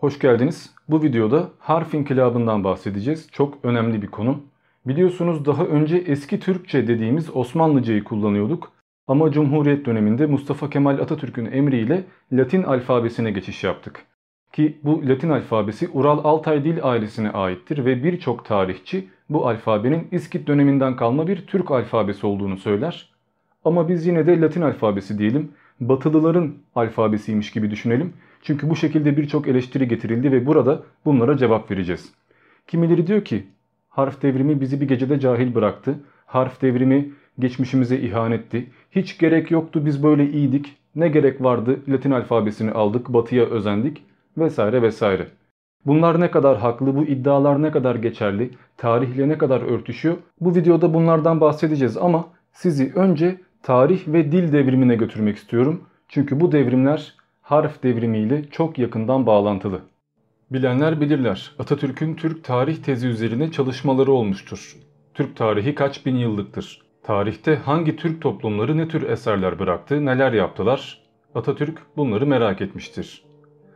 Hoş geldiniz. Bu videoda harf inkılabından bahsedeceğiz. Çok önemli bir konu. Biliyorsunuz daha önce eski Türkçe dediğimiz Osmanlıcayı kullanıyorduk. Ama Cumhuriyet döneminde Mustafa Kemal Atatürk'ün emriyle Latin alfabesine geçiş yaptık. Ki bu Latin alfabesi Ural Altay dil ailesine aittir ve birçok tarihçi bu alfabenin İskit döneminden kalma bir Türk alfabesi olduğunu söyler. Ama biz yine de Latin alfabesi diyelim, Batılıların alfabesiymiş gibi düşünelim. Çünkü bu şekilde birçok eleştiri getirildi ve burada bunlara cevap vereceğiz. Kimileri diyor ki harf devrimi bizi bir gecede cahil bıraktı. Harf devrimi geçmişimize ihanetti. Hiç gerek yoktu biz böyle iyiydik. Ne gerek vardı Latin alfabesini aldık, batıya özendik vesaire vesaire. Bunlar ne kadar haklı, bu iddialar ne kadar geçerli, tarihle ne kadar örtüşüyor bu videoda bunlardan bahsedeceğiz ama sizi önce tarih ve dil devrimine götürmek istiyorum. Çünkü bu devrimler harf devrimiyle çok yakından bağlantılı. Bilenler bilirler Atatürk'ün Türk tarih tezi üzerine çalışmaları olmuştur. Türk tarihi kaç bin yıllıktır? Tarihte hangi Türk toplumları ne tür eserler bıraktı, neler yaptılar? Atatürk bunları merak etmiştir.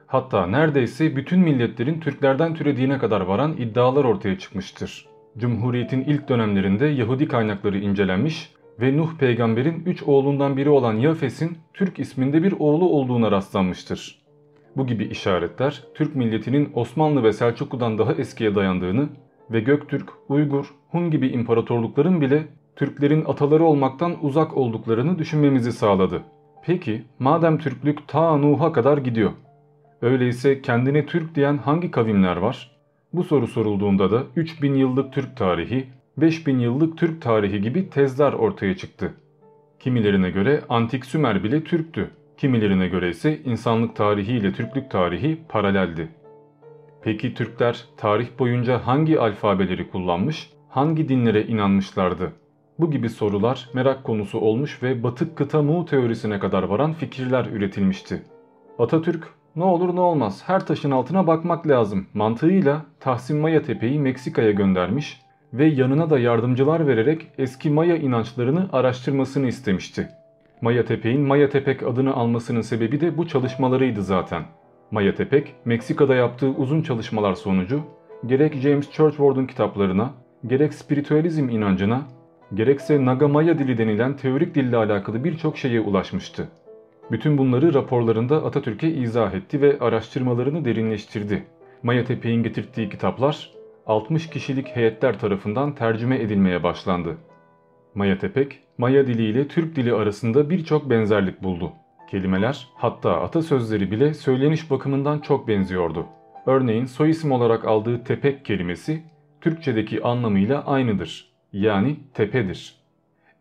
Hatta neredeyse bütün milletlerin Türklerden türediğine kadar varan iddialar ortaya çıkmıştır. Cumhuriyetin ilk dönemlerinde Yahudi kaynakları incelenmiş ve Nuh peygamberin üç oğlundan biri olan Yafes'in Türk isminde bir oğlu olduğuna rastlanmıştır. Bu gibi işaretler Türk milletinin Osmanlı ve Selçuklu'dan daha eskiye dayandığını ve Göktürk, Uygur, Hun gibi imparatorlukların bile Türklerin ataları olmaktan uzak olduklarını düşünmemizi sağladı. Peki madem Türklük ta Nuh'a kadar gidiyor. Öyleyse kendine Türk diyen hangi kavimler var? Bu soru sorulduğunda da 3000 yıllık Türk tarihi, 5000 yıllık Türk tarihi gibi tezler ortaya çıktı. Kimilerine göre Antik Sümer bile Türktü. Kimilerine göre ise insanlık tarihi ile Türklük tarihi paraleldi. Peki Türkler tarih boyunca hangi alfabeleri kullanmış, hangi dinlere inanmışlardı? Bu gibi sorular merak konusu olmuş ve batık kıta Mu teorisine kadar varan fikirler üretilmişti. Atatürk ne olur ne olmaz her taşın altına bakmak lazım mantığıyla Tahsin Maya Tepe'yi Meksika'ya göndermiş ve yanına da yardımcılar vererek eski Maya inançlarını araştırmasını istemişti. Maya Tepek'in Maya Tepek adını almasının sebebi de bu çalışmalarıydı zaten. Maya Tepek, Meksika'da yaptığı uzun çalışmalar sonucu gerek James Churchward'un kitaplarına, gerek spiritüalizm inancına, gerekse Naga Maya dili denilen teorik dille alakalı birçok şeye ulaşmıştı. Bütün bunları raporlarında Atatürk'e izah etti ve araştırmalarını derinleştirdi. Maya Tepek'in getirdiği kitaplar 60 kişilik heyetler tarafından tercüme edilmeye başlandı. Maya Tepek, Maya dili ile Türk dili arasında birçok benzerlik buldu. Kelimeler, hatta atasözleri bile söyleniş bakımından çok benziyordu. Örneğin soy isim olarak aldığı tepek kelimesi Türkçedeki anlamıyla aynıdır. Yani tepedir.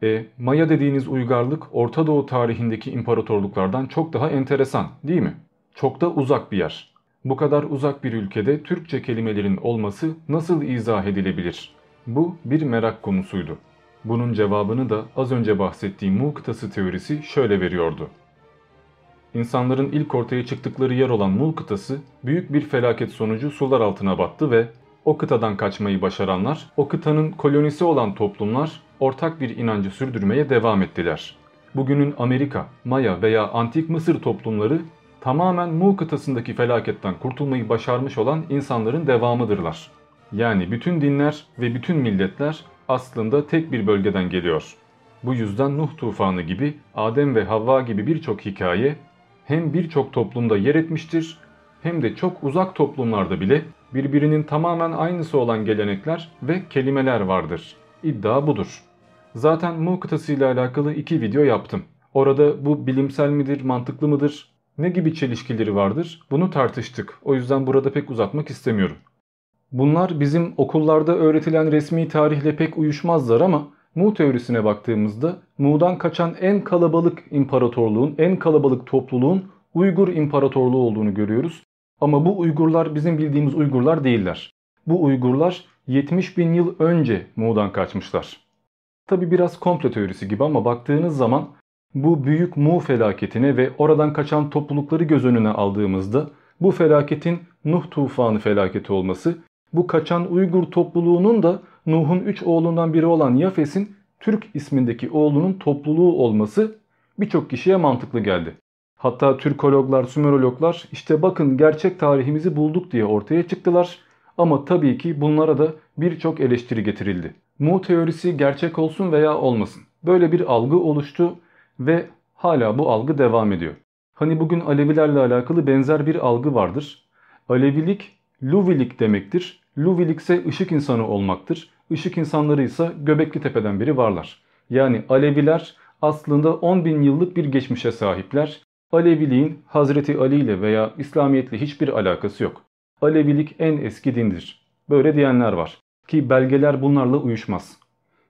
E, Maya dediğiniz uygarlık Orta Doğu tarihindeki imparatorluklardan çok daha enteresan değil mi? Çok da uzak bir yer. Bu kadar uzak bir ülkede Türkçe kelimelerin olması nasıl izah edilebilir? Bu bir merak konusuydu. Bunun cevabını da az önce bahsettiğim Mu kıtası teorisi şöyle veriyordu. İnsanların ilk ortaya çıktıkları yer olan Mu kıtası büyük bir felaket sonucu sular altına battı ve o kıtadan kaçmayı başaranlar, o kıtanın kolonisi olan toplumlar ortak bir inancı sürdürmeye devam ettiler. Bugünün Amerika, Maya veya Antik Mısır toplumları tamamen Mu kıtasındaki felaketten kurtulmayı başarmış olan insanların devamıdırlar. Yani bütün dinler ve bütün milletler aslında tek bir bölgeden geliyor. Bu yüzden Nuh tufanı gibi, Adem ve Havva gibi birçok hikaye hem birçok toplumda yer etmiştir hem de çok uzak toplumlarda bile birbirinin tamamen aynısı olan gelenekler ve kelimeler vardır. İddia budur. Zaten Mu kıtası ile alakalı iki video yaptım. Orada bu bilimsel midir, mantıklı mıdır, ne gibi çelişkileri vardır bunu tartıştık. O yüzden burada pek uzatmak istemiyorum. Bunlar bizim okullarda öğretilen resmi tarihle pek uyuşmazlar ama Mu teorisine baktığımızda Mu'dan kaçan en kalabalık imparatorluğun, en kalabalık topluluğun Uygur İmparatorluğu olduğunu görüyoruz. Ama bu Uygurlar bizim bildiğimiz Uygurlar değiller. Bu Uygurlar 70 bin yıl önce Mu'dan kaçmışlar. Tabi biraz komplo teorisi gibi ama baktığınız zaman bu büyük Mu felaketine ve oradan kaçan toplulukları göz önüne aldığımızda bu felaketin Nuh tufanı felaketi olması, bu kaçan Uygur topluluğunun da Nuh'un 3 oğlundan biri olan Yafes'in Türk ismindeki oğlunun topluluğu olması birçok kişiye mantıklı geldi. Hatta Türkologlar, Sümerologlar işte bakın gerçek tarihimizi bulduk diye ortaya çıktılar. Ama tabii ki bunlara da birçok eleştiri getirildi. Mu teorisi gerçek olsun veya olmasın. Böyle bir algı oluştu ve hala bu algı devam ediyor. Hani bugün Alevilerle alakalı benzer bir algı vardır. Alevilik Luvilik demektir. Luvilik ise ışık insanı olmaktır. Işık insanları ise Göbekli Tepe'den biri varlar. Yani Aleviler aslında 10 bin yıllık bir geçmişe sahipler. Aleviliğin Hazreti Ali ile veya İslamiyetle hiçbir alakası yok. Alevilik en eski dindir. Böyle diyenler var. Ki belgeler bunlarla uyuşmaz.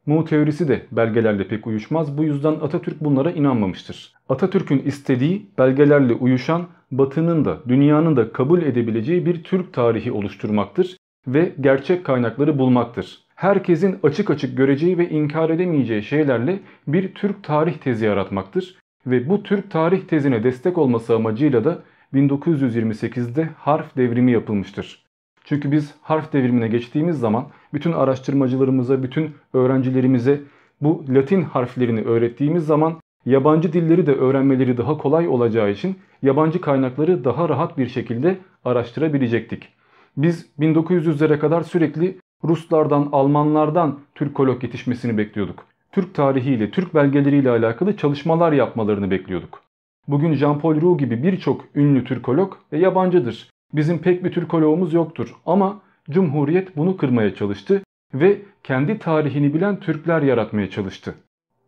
Mu teorisi de belgelerle pek uyuşmaz. Bu yüzden Atatürk bunlara inanmamıştır. Atatürk'ün istediği belgelerle uyuşan Batı'nın da dünyanın da kabul edebileceği bir Türk tarihi oluşturmaktır ve gerçek kaynakları bulmaktır. Herkesin açık açık göreceği ve inkar edemeyeceği şeylerle bir Türk tarih tezi yaratmaktır ve bu Türk tarih tezine destek olması amacıyla da 1928'de harf devrimi yapılmıştır. Çünkü biz harf devrimine geçtiğimiz zaman bütün araştırmacılarımıza, bütün öğrencilerimize bu Latin harflerini öğrettiğimiz zaman yabancı dilleri de öğrenmeleri daha kolay olacağı için yabancı kaynakları daha rahat bir şekilde araştırabilecektik. Biz 1900'lere kadar sürekli Ruslardan, Almanlardan Türkolog yetişmesini bekliyorduk. Türk tarihiyle, Türk belgeleriyle alakalı çalışmalar yapmalarını bekliyorduk. Bugün Jean-Paul Roux gibi birçok ünlü Türkolog e, yabancıdır. Bizim pek bir Türkologumuz yoktur ama Cumhuriyet bunu kırmaya çalıştı ve kendi tarihini bilen Türkler yaratmaya çalıştı.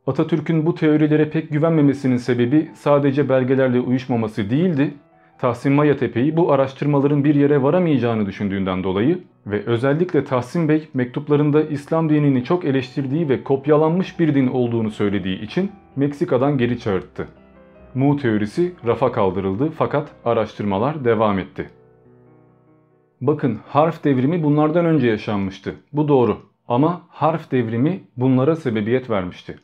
Atatürk'ün bu teorilere pek güvenmemesinin sebebi sadece belgelerle uyuşmaması değildi. Tahsin Maya Tepe'yi bu araştırmaların bir yere varamayacağını düşündüğünden dolayı ve özellikle Tahsin Bey mektuplarında İslam dinini çok eleştirdiği ve kopyalanmış bir din olduğunu söylediği için Meksika'dan geri çağırttı. Mu teorisi rafa kaldırıldı fakat araştırmalar devam etti. Bakın harf devrimi bunlardan önce yaşanmıştı. Bu doğru. Ama harf devrimi bunlara sebebiyet vermişti.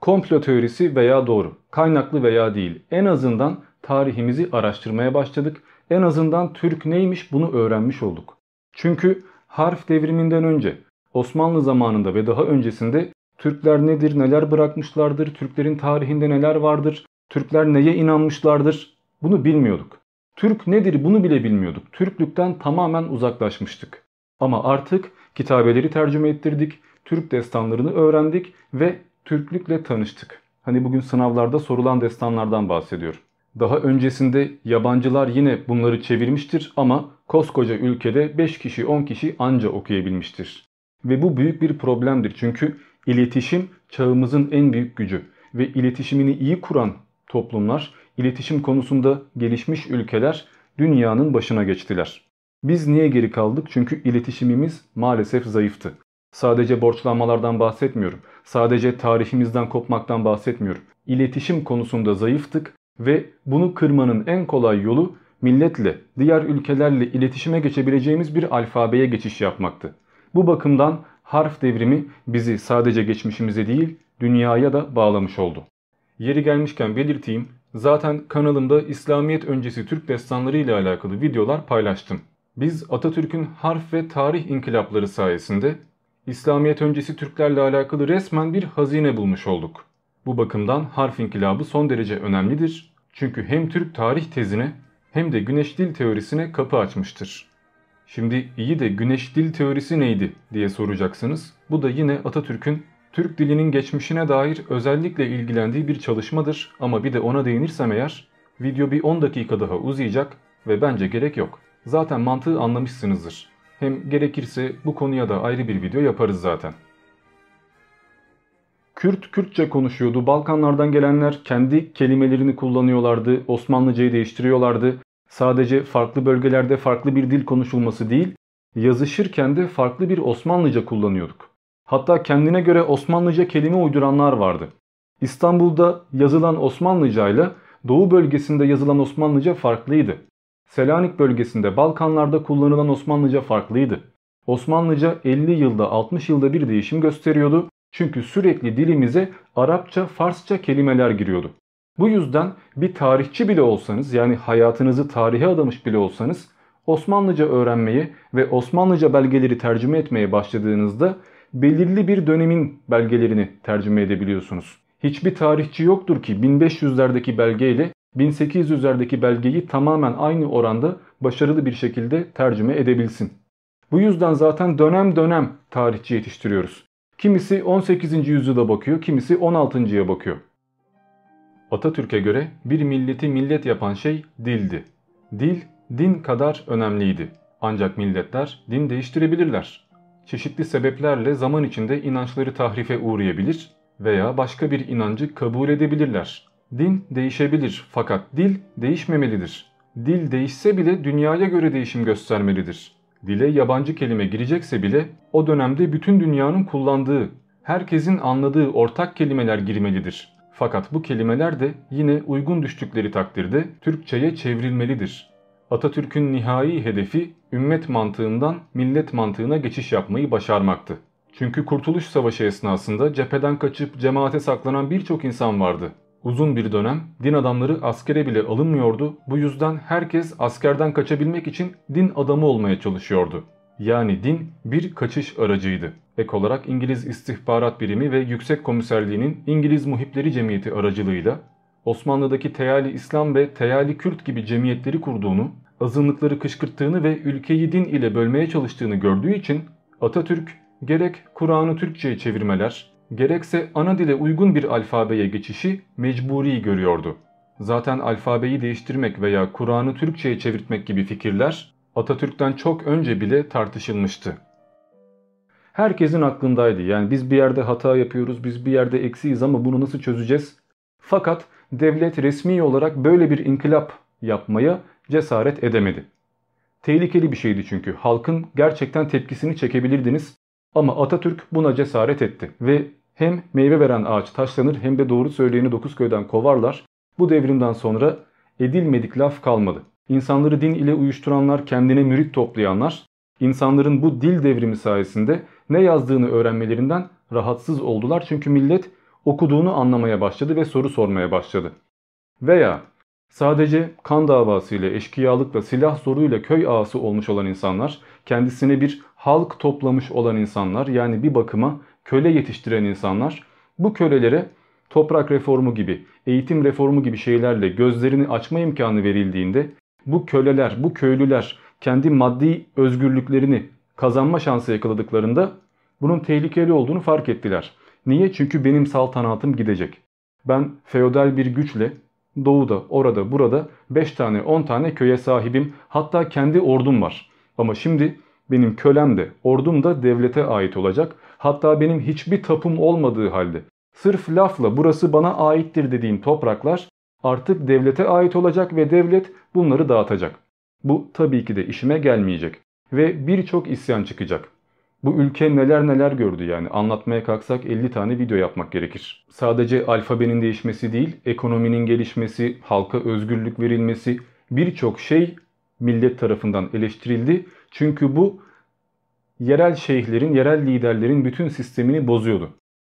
Komplo teorisi veya doğru, kaynaklı veya değil en azından tarihimizi araştırmaya başladık. En azından Türk neymiş bunu öğrenmiş olduk. Çünkü harf devriminden önce Osmanlı zamanında ve daha öncesinde Türkler nedir, neler bırakmışlardır, Türklerin tarihinde neler vardır, Türkler neye inanmışlardır bunu bilmiyorduk. Türk nedir bunu bile bilmiyorduk. Türklükten tamamen uzaklaşmıştık. Ama artık kitabeleri tercüme ettirdik, Türk destanlarını öğrendik ve Türklükle tanıştık. Hani bugün sınavlarda sorulan destanlardan bahsediyorum. Daha öncesinde yabancılar yine bunları çevirmiştir ama koskoca ülkede 5 kişi 10 kişi anca okuyabilmiştir. Ve bu büyük bir problemdir çünkü iletişim çağımızın en büyük gücü ve iletişimini iyi kuran toplumlar, iletişim konusunda gelişmiş ülkeler dünyanın başına geçtiler. Biz niye geri kaldık? Çünkü iletişimimiz maalesef zayıftı. Sadece borçlanmalardan bahsetmiyorum. Sadece tarihimizden kopmaktan bahsetmiyorum. İletişim konusunda zayıftık ve bunu kırmanın en kolay yolu milletle, diğer ülkelerle iletişime geçebileceğimiz bir alfabeye geçiş yapmaktı. Bu bakımdan harf devrimi bizi sadece geçmişimize değil dünyaya da bağlamış oldu. Yeri gelmişken belirteyim, zaten kanalımda İslamiyet öncesi Türk destanları ile alakalı videolar paylaştım. Biz Atatürk'ün harf ve tarih inkılapları sayesinde İslamiyet öncesi Türklerle alakalı resmen bir hazine bulmuş olduk. Bu bakımdan harf inkılabı son derece önemlidir. Çünkü hem Türk tarih tezine hem de güneş dil teorisine kapı açmıştır. Şimdi iyi de güneş dil teorisi neydi diye soracaksınız. Bu da yine Atatürk'ün Türk dilinin geçmişine dair özellikle ilgilendiği bir çalışmadır ama bir de ona değinirsem eğer video bir 10 dakika daha uzayacak ve bence gerek yok. Zaten mantığı anlamışsınızdır. Hem gerekirse bu konuya da ayrı bir video yaparız zaten. Kürt Kürtçe konuşuyordu. Balkanlardan gelenler kendi kelimelerini kullanıyorlardı. Osmanlıcayı değiştiriyorlardı. Sadece farklı bölgelerde farklı bir dil konuşulması değil, yazışırken de farklı bir Osmanlıca kullanıyorduk. Hatta kendine göre Osmanlıca kelime uyduranlar vardı. İstanbul'da yazılan Osmanlıca ile Doğu bölgesinde yazılan Osmanlıca farklıydı. Selanik bölgesinde Balkanlarda kullanılan Osmanlıca farklıydı. Osmanlıca 50 yılda 60 yılda bir değişim gösteriyordu. Çünkü sürekli dilimize Arapça, Farsça kelimeler giriyordu. Bu yüzden bir tarihçi bile olsanız yani hayatınızı tarihe adamış bile olsanız Osmanlıca öğrenmeye ve Osmanlıca belgeleri tercüme etmeye başladığınızda belirli bir dönemin belgelerini tercüme edebiliyorsunuz. Hiçbir tarihçi yoktur ki 1500'lerdeki belgeyle 1800'lerdeki belgeyi tamamen aynı oranda başarılı bir şekilde tercüme edebilsin. Bu yüzden zaten dönem dönem tarihçi yetiştiriyoruz. Kimisi 18. yüzyıla bakıyor, kimisi 16.ya bakıyor. Atatürk'e göre bir milleti millet yapan şey dildi. Dil, din kadar önemliydi. Ancak milletler din değiştirebilirler. Çeşitli sebeplerle zaman içinde inançları tahrife uğrayabilir veya başka bir inancı kabul edebilirler. Din değişebilir fakat dil değişmemelidir. Dil değişse bile dünyaya göre değişim göstermelidir. Dile yabancı kelime girecekse bile o dönemde bütün dünyanın kullandığı, herkesin anladığı ortak kelimeler girmelidir. Fakat bu kelimeler de yine uygun düştükleri takdirde Türkçe'ye çevrilmelidir. Atatürk'ün nihai hedefi ümmet mantığından millet mantığına geçiş yapmayı başarmaktı. Çünkü Kurtuluş Savaşı esnasında cepheden kaçıp cemaate saklanan birçok insan vardı. Uzun bir dönem din adamları askere bile alınmıyordu. Bu yüzden herkes askerden kaçabilmek için din adamı olmaya çalışıyordu. Yani din bir kaçış aracıydı. Ek olarak İngiliz İstihbarat Birimi ve Yüksek Komiserliği'nin İngiliz Muhipleri Cemiyeti aracılığıyla Osmanlı'daki Teyali İslam ve Teyali Kürt gibi cemiyetleri kurduğunu, azınlıkları kışkırttığını ve ülkeyi din ile bölmeye çalıştığını gördüğü için Atatürk gerek Kur'an'ı Türkçe'ye çevirmeler, gerekse ana dile uygun bir alfabeye geçişi mecburi görüyordu. Zaten alfabeyi değiştirmek veya Kur'an'ı Türkçe'ye çevirtmek gibi fikirler Atatürk'ten çok önce bile tartışılmıştı. Herkesin aklındaydı. Yani biz bir yerde hata yapıyoruz, biz bir yerde eksiyiz ama bunu nasıl çözeceğiz? Fakat devlet resmi olarak böyle bir inkılap yapmaya cesaret edemedi. Tehlikeli bir şeydi çünkü. Halkın gerçekten tepkisini çekebilirdiniz. Ama Atatürk buna cesaret etti ve hem meyve veren ağaç taşlanır hem de doğru söyleyeni dokuz köyden kovarlar. Bu devrimden sonra edilmedik laf kalmadı. İnsanları din ile uyuşturanlar, kendine mürit toplayanlar, insanların bu dil devrimi sayesinde ne yazdığını öğrenmelerinden rahatsız oldular. Çünkü millet okuduğunu anlamaya başladı ve soru sormaya başladı. Veya sadece kan davasıyla, eşkıyalıkla, silah zoruyla köy ağası olmuş olan insanlar, kendisine bir halk toplamış olan insanlar yani bir bakıma köle yetiştiren insanlar bu kölelere toprak reformu gibi, eğitim reformu gibi şeylerle gözlerini açma imkanı verildiğinde bu köleler, bu köylüler kendi maddi özgürlüklerini kazanma şansı yakaladıklarında bunun tehlikeli olduğunu fark ettiler. Niye? Çünkü benim saltanatım gidecek. Ben feodal bir güçle doğuda, orada, burada 5 tane 10 tane köye sahibim hatta kendi ordum var. Ama şimdi benim kölem de ordum da devlete ait olacak. Hatta benim hiçbir tapum olmadığı halde sırf lafla burası bana aittir dediğim topraklar artık devlete ait olacak ve devlet bunları dağıtacak. Bu tabii ki de işime gelmeyecek ve birçok isyan çıkacak. Bu ülke neler neler gördü yani anlatmaya kalksak 50 tane video yapmak gerekir. Sadece alfabenin değişmesi değil, ekonominin gelişmesi, halka özgürlük verilmesi birçok şey millet tarafından eleştirildi. Çünkü bu yerel şeyhlerin, yerel liderlerin bütün sistemini bozuyordu.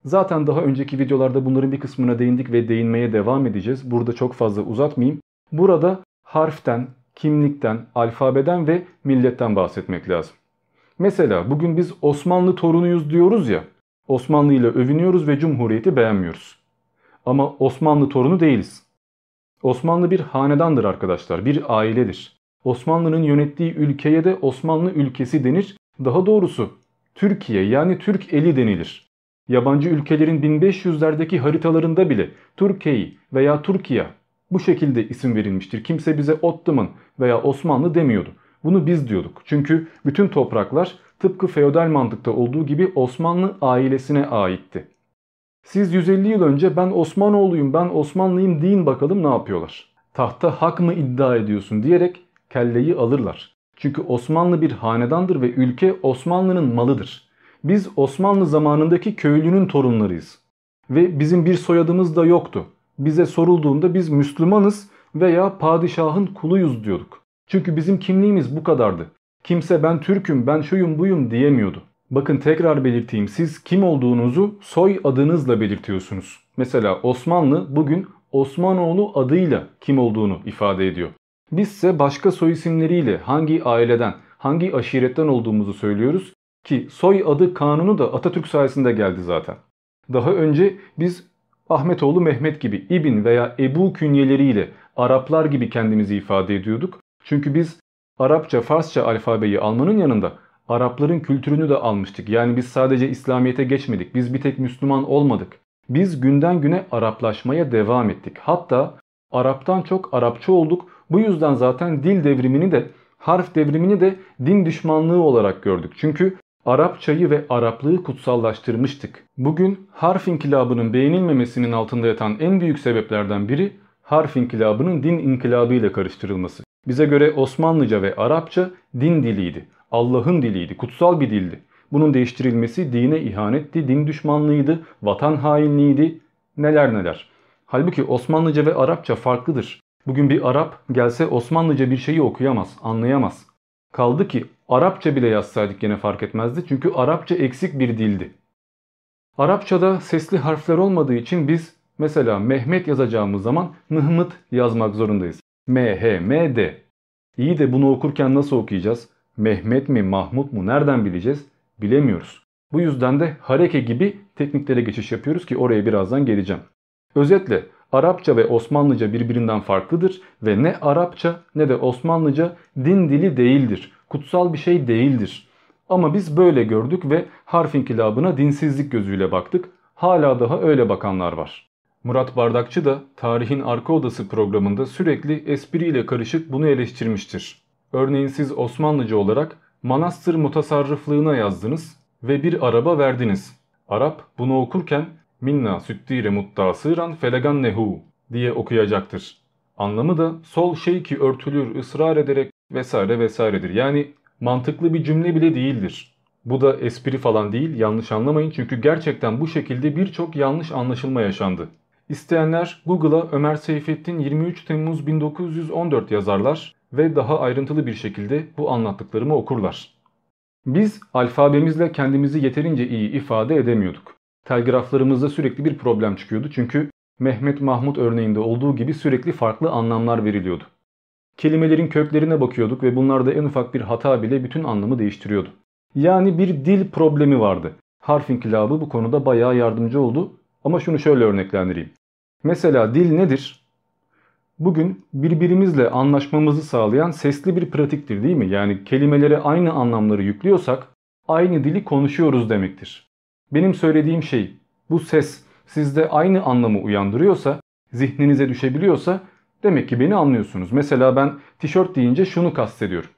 Zaten daha önceki videolarda bunların bir kısmına değindik ve değinmeye devam edeceğiz. Burada çok fazla uzatmayayım. Burada harften, kimlikten, alfabeden ve milletten bahsetmek lazım. Mesela bugün biz Osmanlı torunuyuz diyoruz ya. Osmanlı ile övünüyoruz ve Cumhuriyeti beğenmiyoruz. Ama Osmanlı torunu değiliz. Osmanlı bir hanedandır arkadaşlar, bir ailedir. Osmanlı'nın yönettiği ülkeye de Osmanlı ülkesi denir. Daha doğrusu Türkiye yani Türk eli denilir. Yabancı ülkelerin 1500'lerdeki haritalarında bile Türkiye veya Türkiye bu şekilde isim verilmiştir. Kimse bize Ottoman veya Osmanlı demiyordu. Bunu biz diyorduk. Çünkü bütün topraklar tıpkı feodal mantıkta olduğu gibi Osmanlı ailesine aitti. Siz 150 yıl önce ben Osmanoğluyum, ben Osmanlıyım deyin bakalım ne yapıyorlar. Tahta hak mı iddia ediyorsun diyerek kelleyi alırlar. Çünkü Osmanlı bir hanedandır ve ülke Osmanlı'nın malıdır. Biz Osmanlı zamanındaki köylünün torunlarıyız. Ve bizim bir soyadımız da yoktu. Bize sorulduğunda biz Müslümanız veya padişahın kuluyuz diyorduk. Çünkü bizim kimliğimiz bu kadardı. Kimse ben Türk'üm, ben şuyum buyum diyemiyordu. Bakın tekrar belirteyim siz kim olduğunuzu soy adınızla belirtiyorsunuz. Mesela Osmanlı bugün Osmanoğlu adıyla kim olduğunu ifade ediyor. Bizse başka soy isimleriyle hangi aileden, hangi aşiretten olduğumuzu söylüyoruz ki soy adı kanunu da Atatürk sayesinde geldi zaten. Daha önce biz Ahmetoğlu Mehmet gibi İbin veya Ebu künyeleriyle Araplar gibi kendimizi ifade ediyorduk. Çünkü biz Arapça, Farsça alfabeyi almanın yanında Arapların kültürünü de almıştık. Yani biz sadece İslamiyet'e geçmedik. Biz bir tek Müslüman olmadık. Biz günden güne Araplaşmaya devam ettik. Hatta Araptan çok Arapça olduk. Bu yüzden zaten dil devrimini de harf devrimini de din düşmanlığı olarak gördük. Çünkü Arapçayı ve Araplığı kutsallaştırmıştık. Bugün harf inkılabının beğenilmemesinin altında yatan en büyük sebeplerden biri harf inkılabının din inkılabı ile karıştırılması. Bize göre Osmanlıca ve Arapça din diliydi. Allah'ın diliydi, kutsal bir dildi. Bunun değiştirilmesi dine ihanetti, din düşmanlığıydı, vatan hainliğiydi, neler neler. Halbuki Osmanlıca ve Arapça farklıdır. Bugün bir Arap gelse Osmanlıca bir şeyi okuyamaz, anlayamaz. Kaldı ki Arapça bile yazsaydık gene fark etmezdi çünkü Arapça eksik bir dildi. Arapçada sesli harfler olmadığı için biz mesela Mehmet yazacağımız zaman Mehmet yazmak zorundayız. M, H, M, D. İyi de bunu okurken nasıl okuyacağız? Mehmet mi, Mahmut mu nereden bileceğiz? Bilemiyoruz. Bu yüzden de hareke gibi tekniklere geçiş yapıyoruz ki oraya birazdan geleceğim. Özetle Arapça ve Osmanlıca birbirinden farklıdır ve ne Arapça ne de Osmanlıca din dili değildir. Kutsal bir şey değildir. Ama biz böyle gördük ve harf inkılabına dinsizlik gözüyle baktık. Hala daha öyle bakanlar var. Murat Bardakçı da Tarihin Arka Odası programında sürekli espriyle karışık bunu eleştirmiştir. Örneğin siz Osmanlıca olarak manastır mutasarrıflığına yazdınız ve bir araba verdiniz. Arap bunu okurken minna süttire muttasıran felegan nehu diye okuyacaktır. Anlamı da sol şey ki örtülür ısrar ederek vesaire vesairedir. Yani mantıklı bir cümle bile değildir. Bu da espri falan değil yanlış anlamayın çünkü gerçekten bu şekilde birçok yanlış anlaşılma yaşandı. İsteyenler Google'a Ömer Seyfettin 23 Temmuz 1914 yazarlar ve daha ayrıntılı bir şekilde bu anlattıklarımı okurlar. Biz alfabemizle kendimizi yeterince iyi ifade edemiyorduk. Telgraflarımızda sürekli bir problem çıkıyordu çünkü Mehmet Mahmut örneğinde olduğu gibi sürekli farklı anlamlar veriliyordu. Kelimelerin köklerine bakıyorduk ve bunlarda en ufak bir hata bile bütün anlamı değiştiriyordu. Yani bir dil problemi vardı. Harf inkılabı bu konuda bayağı yardımcı oldu ama şunu şöyle örneklendireyim. Mesela dil nedir? Bugün birbirimizle anlaşmamızı sağlayan sesli bir pratiktir değil mi? Yani kelimelere aynı anlamları yüklüyorsak aynı dili konuşuyoruz demektir. Benim söylediğim şey bu ses sizde aynı anlamı uyandırıyorsa, zihninize düşebiliyorsa demek ki beni anlıyorsunuz. Mesela ben tişört deyince şunu kastediyorum.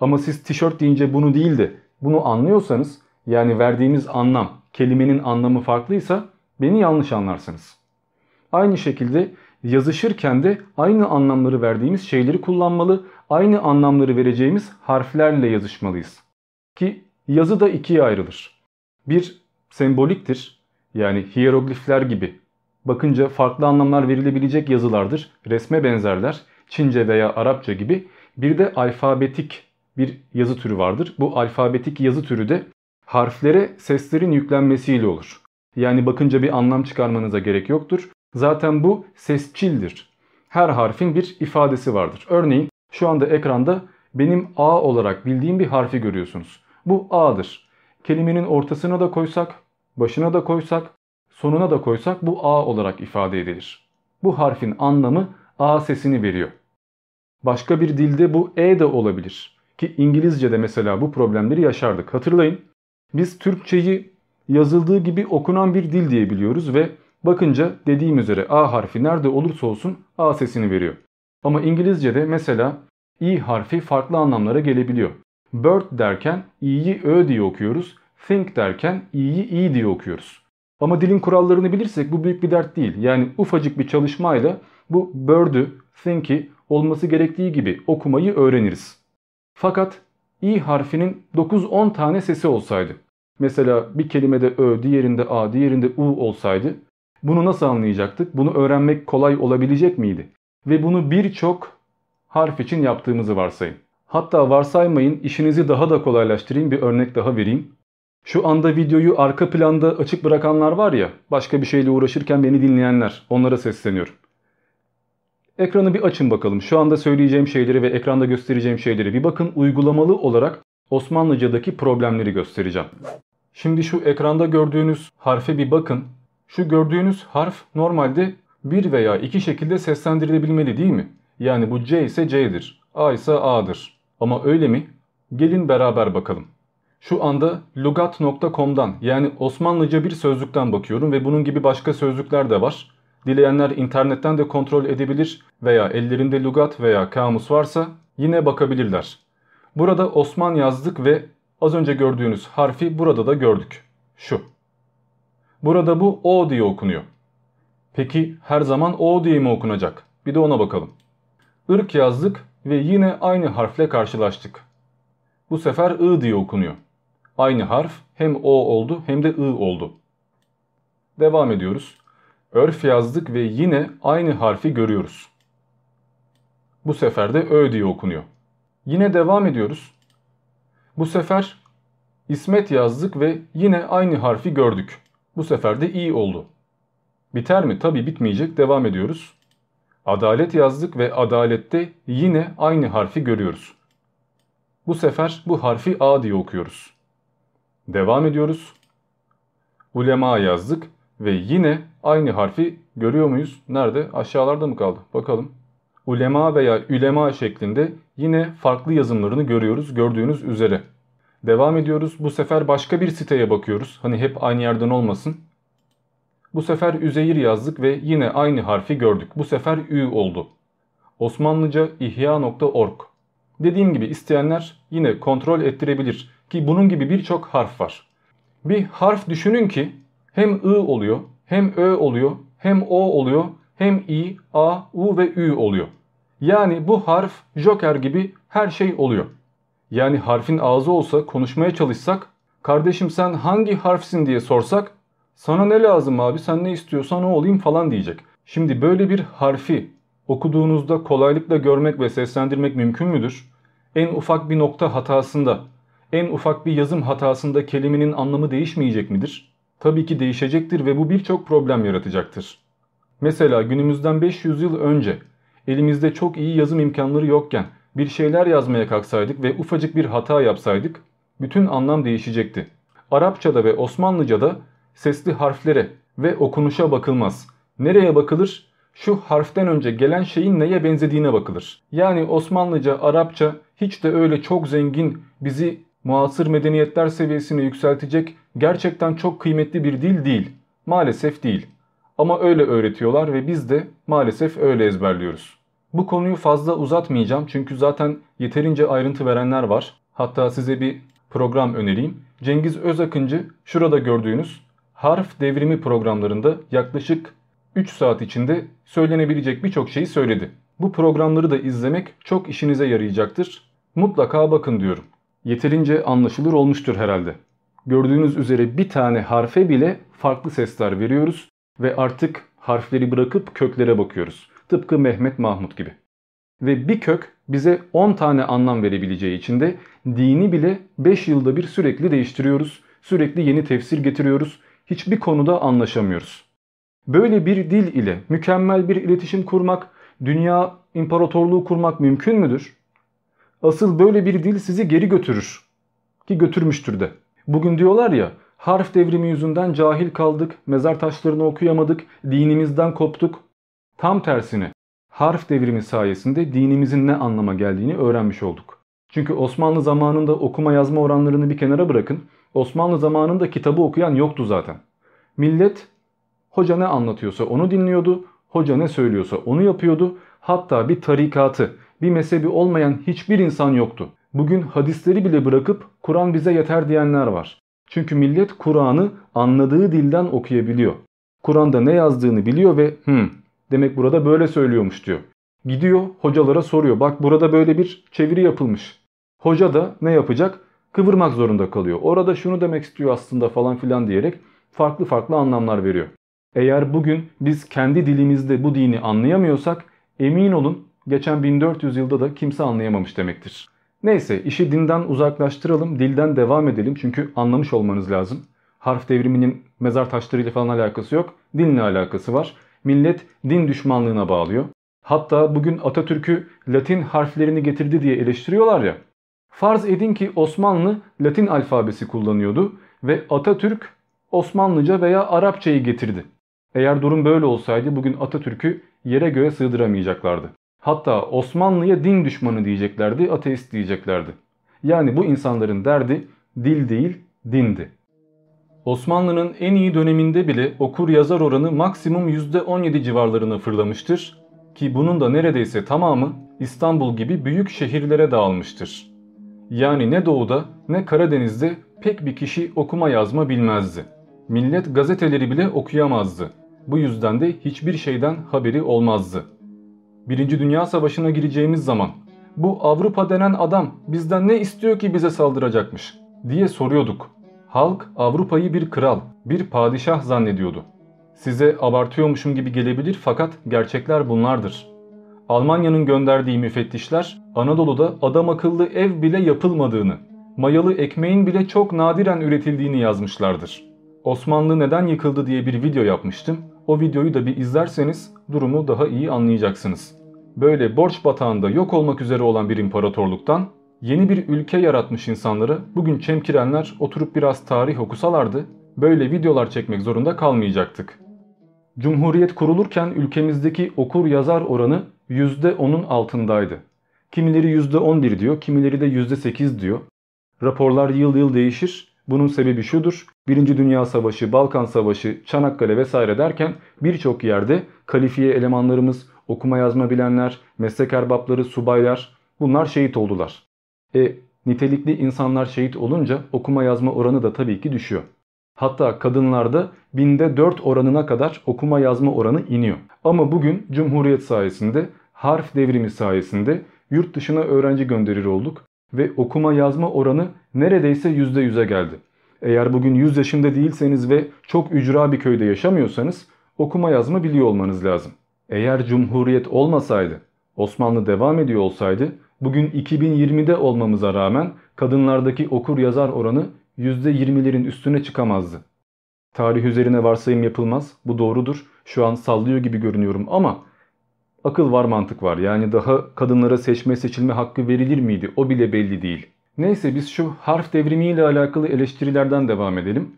Ama siz tişört deyince bunu değil de bunu anlıyorsanız yani verdiğimiz anlam, kelimenin anlamı farklıysa beni yanlış anlarsınız. Aynı şekilde yazışırken de aynı anlamları verdiğimiz şeyleri kullanmalı, aynı anlamları vereceğimiz harflerle yazışmalıyız. Ki yazı da ikiye ayrılır. Bir semboliktir yani hieroglifler gibi bakınca farklı anlamlar verilebilecek yazılardır. Resme benzerler. Çince veya Arapça gibi. Bir de alfabetik bir yazı türü vardır. Bu alfabetik yazı türü de harflere seslerin yüklenmesiyle olur. Yani bakınca bir anlam çıkarmanıza gerek yoktur. Zaten bu sesçildir. Her harfin bir ifadesi vardır. Örneğin şu anda ekranda benim A olarak bildiğim bir harfi görüyorsunuz. Bu A'dır. Kelimenin ortasına da koysak, başına da koysak, sonuna da koysak bu A olarak ifade edilir. Bu harfin anlamı A sesini veriyor. Başka bir dilde bu E de olabilir. Ki İngilizce'de mesela bu problemleri yaşardık. Hatırlayın biz Türkçeyi yazıldığı gibi okunan bir dil diye biliyoruz ve bakınca dediğim üzere A harfi nerede olursa olsun A sesini veriyor. Ama İngilizce'de mesela i harfi farklı anlamlara gelebiliyor. Bird derken i'yi ö diye okuyoruz. Think derken i'yi i diye okuyoruz. Ama dilin kurallarını bilirsek bu büyük bir dert değil. Yani ufacık bir çalışmayla bu bird'ü, think'i olması gerektiği gibi okumayı öğreniriz. Fakat i harfinin 9-10 tane sesi olsaydı Mesela bir kelimede ö, diğerinde a, diğerinde u olsaydı bunu nasıl anlayacaktık? Bunu öğrenmek kolay olabilecek miydi? Ve bunu birçok harf için yaptığımızı varsayın. Hatta varsaymayın işinizi daha da kolaylaştırayım bir örnek daha vereyim. Şu anda videoyu arka planda açık bırakanlar var ya başka bir şeyle uğraşırken beni dinleyenler onlara sesleniyorum. Ekranı bir açın bakalım. Şu anda söyleyeceğim şeyleri ve ekranda göstereceğim şeyleri bir bakın uygulamalı olarak Osmanlıcadaki problemleri göstereceğim. Şimdi şu ekranda gördüğünüz harfe bir bakın. Şu gördüğünüz harf normalde bir veya iki şekilde seslendirilebilmeli değil mi? Yani bu C ise C'dir, A ise A'dır. Ama öyle mi? Gelin beraber bakalım. Şu anda lugat.com'dan yani Osmanlıca bir sözlükten bakıyorum ve bunun gibi başka sözlükler de var. Dileyenler internetten de kontrol edebilir veya ellerinde lugat veya kamus varsa yine bakabilirler. Burada Osman yazdık ve az önce gördüğünüz harfi burada da gördük. Şu. Burada bu O diye okunuyor. Peki her zaman O diye mi okunacak? Bir de ona bakalım. Irk yazdık ve yine aynı harfle karşılaştık. Bu sefer I diye okunuyor. Aynı harf hem O oldu hem de I oldu. Devam ediyoruz. Örf yazdık ve yine aynı harfi görüyoruz. Bu sefer de Ö diye okunuyor. Yine devam ediyoruz. Bu sefer İsmet yazdık ve yine aynı harfi gördük. Bu sefer de İ oldu. Biter mi? Tabi bitmeyecek. Devam ediyoruz. Adalet yazdık ve adalette yine aynı harfi görüyoruz. Bu sefer bu harfi A diye okuyoruz. Devam ediyoruz. Ulema yazdık ve yine aynı harfi görüyor muyuz? Nerede? Aşağılarda mı kaldı? Bakalım. Ulema veya ülema şeklinde yine farklı yazımlarını görüyoruz gördüğünüz üzere. Devam ediyoruz. Bu sefer başka bir siteye bakıyoruz. Hani hep aynı yerden olmasın. Bu sefer Üzeyir yazdık ve yine aynı harfi gördük. Bu sefer Ü oldu. Osmanlıca ihya.org Dediğim gibi isteyenler yine kontrol ettirebilir ki bunun gibi birçok harf var. Bir harf düşünün ki hem I oluyor, hem Ö oluyor, hem O oluyor, hem I, A, U ve Ü oluyor. Yani bu harf Joker gibi her şey oluyor. Yani harfin ağzı olsa konuşmaya çalışsak, kardeşim sen hangi harfsin diye sorsak, sana ne lazım abi sen ne istiyorsan o olayım falan diyecek. Şimdi böyle bir harfi okuduğunuzda kolaylıkla görmek ve seslendirmek mümkün müdür? En ufak bir nokta hatasında, en ufak bir yazım hatasında kelimenin anlamı değişmeyecek midir? Tabii ki değişecektir ve bu birçok problem yaratacaktır. Mesela günümüzden 500 yıl önce elimizde çok iyi yazım imkanları yokken bir şeyler yazmaya kalksaydık ve ufacık bir hata yapsaydık bütün anlam değişecekti. Arapçada ve Osmanlıca'da sesli harflere ve okunuşa bakılmaz. Nereye bakılır? Şu harften önce gelen şeyin neye benzediğine bakılır. Yani Osmanlıca, Arapça hiç de öyle çok zengin, bizi muasır medeniyetler seviyesine yükseltecek gerçekten çok kıymetli bir dil değil. Maalesef değil. Ama öyle öğretiyorlar ve biz de maalesef öyle ezberliyoruz. Bu konuyu fazla uzatmayacağım çünkü zaten yeterince ayrıntı verenler var. Hatta size bir program önereyim. Cengiz Özakıncı şurada gördüğünüz harf devrimi programlarında yaklaşık 3 saat içinde söylenebilecek birçok şeyi söyledi. Bu programları da izlemek çok işinize yarayacaktır. Mutlaka bakın diyorum. Yeterince anlaşılır olmuştur herhalde. Gördüğünüz üzere bir tane harfe bile farklı sesler veriyoruz ve artık harfleri bırakıp köklere bakıyoruz. Tıpkı Mehmet Mahmut gibi. Ve bir kök bize 10 tane anlam verebileceği için de dini bile 5 yılda bir sürekli değiştiriyoruz. Sürekli yeni tefsir getiriyoruz. Hiçbir konuda anlaşamıyoruz. Böyle bir dil ile mükemmel bir iletişim kurmak, dünya imparatorluğu kurmak mümkün müdür? Asıl böyle bir dil sizi geri götürür. Ki götürmüştür de. Bugün diyorlar ya harf devrimi yüzünden cahil kaldık, mezar taşlarını okuyamadık, dinimizden koptuk. Tam tersine harf devrimi sayesinde dinimizin ne anlama geldiğini öğrenmiş olduk. Çünkü Osmanlı zamanında okuma yazma oranlarını bir kenara bırakın. Osmanlı zamanında kitabı okuyan yoktu zaten. Millet hoca ne anlatıyorsa onu dinliyordu, hoca ne söylüyorsa onu yapıyordu. Hatta bir tarikatı, bir mezhebi olmayan hiçbir insan yoktu. Bugün hadisleri bile bırakıp Kur'an bize yeter diyenler var. Çünkü millet Kur'an'ı anladığı dilden okuyabiliyor. Kur'an'da ne yazdığını biliyor ve hmm, demek burada böyle söylüyormuş diyor. Gidiyor hocalara soruyor. Bak burada böyle bir çeviri yapılmış. Hoca da ne yapacak? Kıvırmak zorunda kalıyor. Orada şunu demek istiyor aslında falan filan diyerek farklı farklı anlamlar veriyor. Eğer bugün biz kendi dilimizde bu dini anlayamıyorsak emin olun geçen 1400 yılda da kimse anlayamamış demektir. Neyse işi dinden uzaklaştıralım, dilden devam edelim çünkü anlamış olmanız lazım. Harf devriminin mezar taşlarıyla falan alakası yok, dinle alakası var. Millet din düşmanlığına bağlıyor. Hatta bugün Atatürk'ü Latin harflerini getirdi diye eleştiriyorlar ya. Farz edin ki Osmanlı Latin alfabesi kullanıyordu ve Atatürk Osmanlıca veya Arapçayı getirdi. Eğer durum böyle olsaydı bugün Atatürk'ü yere göğe sığdıramayacaklardı. Hatta Osmanlı'ya din düşmanı diyeceklerdi, ateist diyeceklerdi. Yani bu insanların derdi dil değil dindi. Osmanlı'nın en iyi döneminde bile okur yazar oranı maksimum %17 civarlarına fırlamıştır ki bunun da neredeyse tamamı İstanbul gibi büyük şehirlere dağılmıştır. Yani ne doğuda ne Karadeniz'de pek bir kişi okuma yazma bilmezdi. Millet gazeteleri bile okuyamazdı. Bu yüzden de hiçbir şeyden haberi olmazdı. Birinci Dünya Savaşı'na gireceğimiz zaman bu Avrupa denen adam bizden ne istiyor ki bize saldıracakmış diye soruyorduk. Halk Avrupa'yı bir kral, bir padişah zannediyordu. Size abartıyormuşum gibi gelebilir fakat gerçekler bunlardır. Almanya'nın gönderdiği müfettişler Anadolu'da adam akıllı ev bile yapılmadığını, mayalı ekmeğin bile çok nadiren üretildiğini yazmışlardır. Osmanlı neden yıkıldı diye bir video yapmıştım. O videoyu da bir izlerseniz durumu daha iyi anlayacaksınız. Böyle borç batağında yok olmak üzere olan bir imparatorluktan yeni bir ülke yaratmış insanlara bugün çemkirenler oturup biraz tarih okusalardı böyle videolar çekmek zorunda kalmayacaktık. Cumhuriyet kurulurken ülkemizdeki okur yazar oranı %10'un altındaydı. Kimileri %11 diyor, kimileri de %8 diyor. Raporlar yıl yıl değişir. Bunun sebebi şudur. Birinci Dünya Savaşı, Balkan Savaşı, Çanakkale vesaire derken birçok yerde kalifiye elemanlarımız, okuma yazma bilenler, meslek erbapları, subaylar bunlar şehit oldular. E nitelikli insanlar şehit olunca okuma yazma oranı da tabii ki düşüyor. Hatta kadınlarda binde 4 oranına kadar okuma yazma oranı iniyor. Ama bugün Cumhuriyet sayesinde, harf devrimi sayesinde yurt dışına öğrenci gönderir olduk ve okuma yazma oranı neredeyse %100'e geldi. Eğer bugün 100 yaşında değilseniz ve çok ücra bir köyde yaşamıyorsanız okuma yazma biliyor olmanız lazım. Eğer Cumhuriyet olmasaydı, Osmanlı devam ediyor olsaydı bugün 2020'de olmamıza rağmen kadınlardaki okur yazar oranı %20'lerin üstüne çıkamazdı. Tarih üzerine varsayım yapılmaz. Bu doğrudur. Şu an sallıyor gibi görünüyorum ama akıl var mantık var. Yani daha kadınlara seçme seçilme hakkı verilir miydi? O bile belli değil. Neyse biz şu harf devrimiyle alakalı eleştirilerden devam edelim.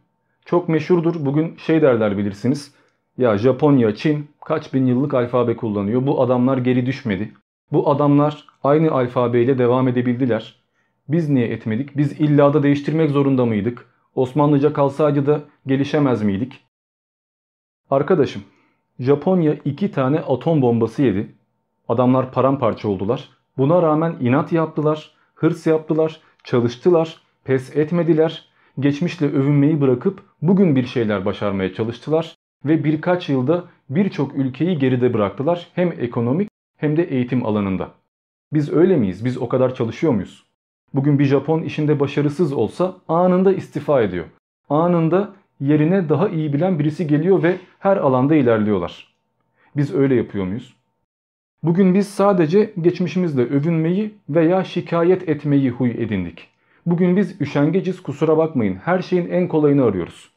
Çok meşhurdur. Bugün şey derler bilirsiniz. Ya Japonya, Çin kaç bin yıllık alfabe kullanıyor. Bu adamlar geri düşmedi. Bu adamlar aynı alfabeyle devam edebildiler. Biz niye etmedik? Biz illa da değiştirmek zorunda mıydık? Osmanlıca kalsaydı da gelişemez miydik? Arkadaşım, Japonya iki tane atom bombası yedi. Adamlar paramparça oldular. Buna rağmen inat yaptılar, hırs yaptılar, çalıştılar, pes etmediler. Geçmişle övünmeyi bırakıp bugün bir şeyler başarmaya çalıştılar ve birkaç yılda birçok ülkeyi geride bıraktılar hem ekonomik hem de eğitim alanında. Biz öyle miyiz? Biz o kadar çalışıyor muyuz? Bugün bir Japon işinde başarısız olsa anında istifa ediyor. Anında yerine daha iyi bilen birisi geliyor ve her alanda ilerliyorlar. Biz öyle yapıyor muyuz? Bugün biz sadece geçmişimizle övünmeyi veya şikayet etmeyi huy edindik. Bugün biz üşengeciz kusura bakmayın her şeyin en kolayını arıyoruz.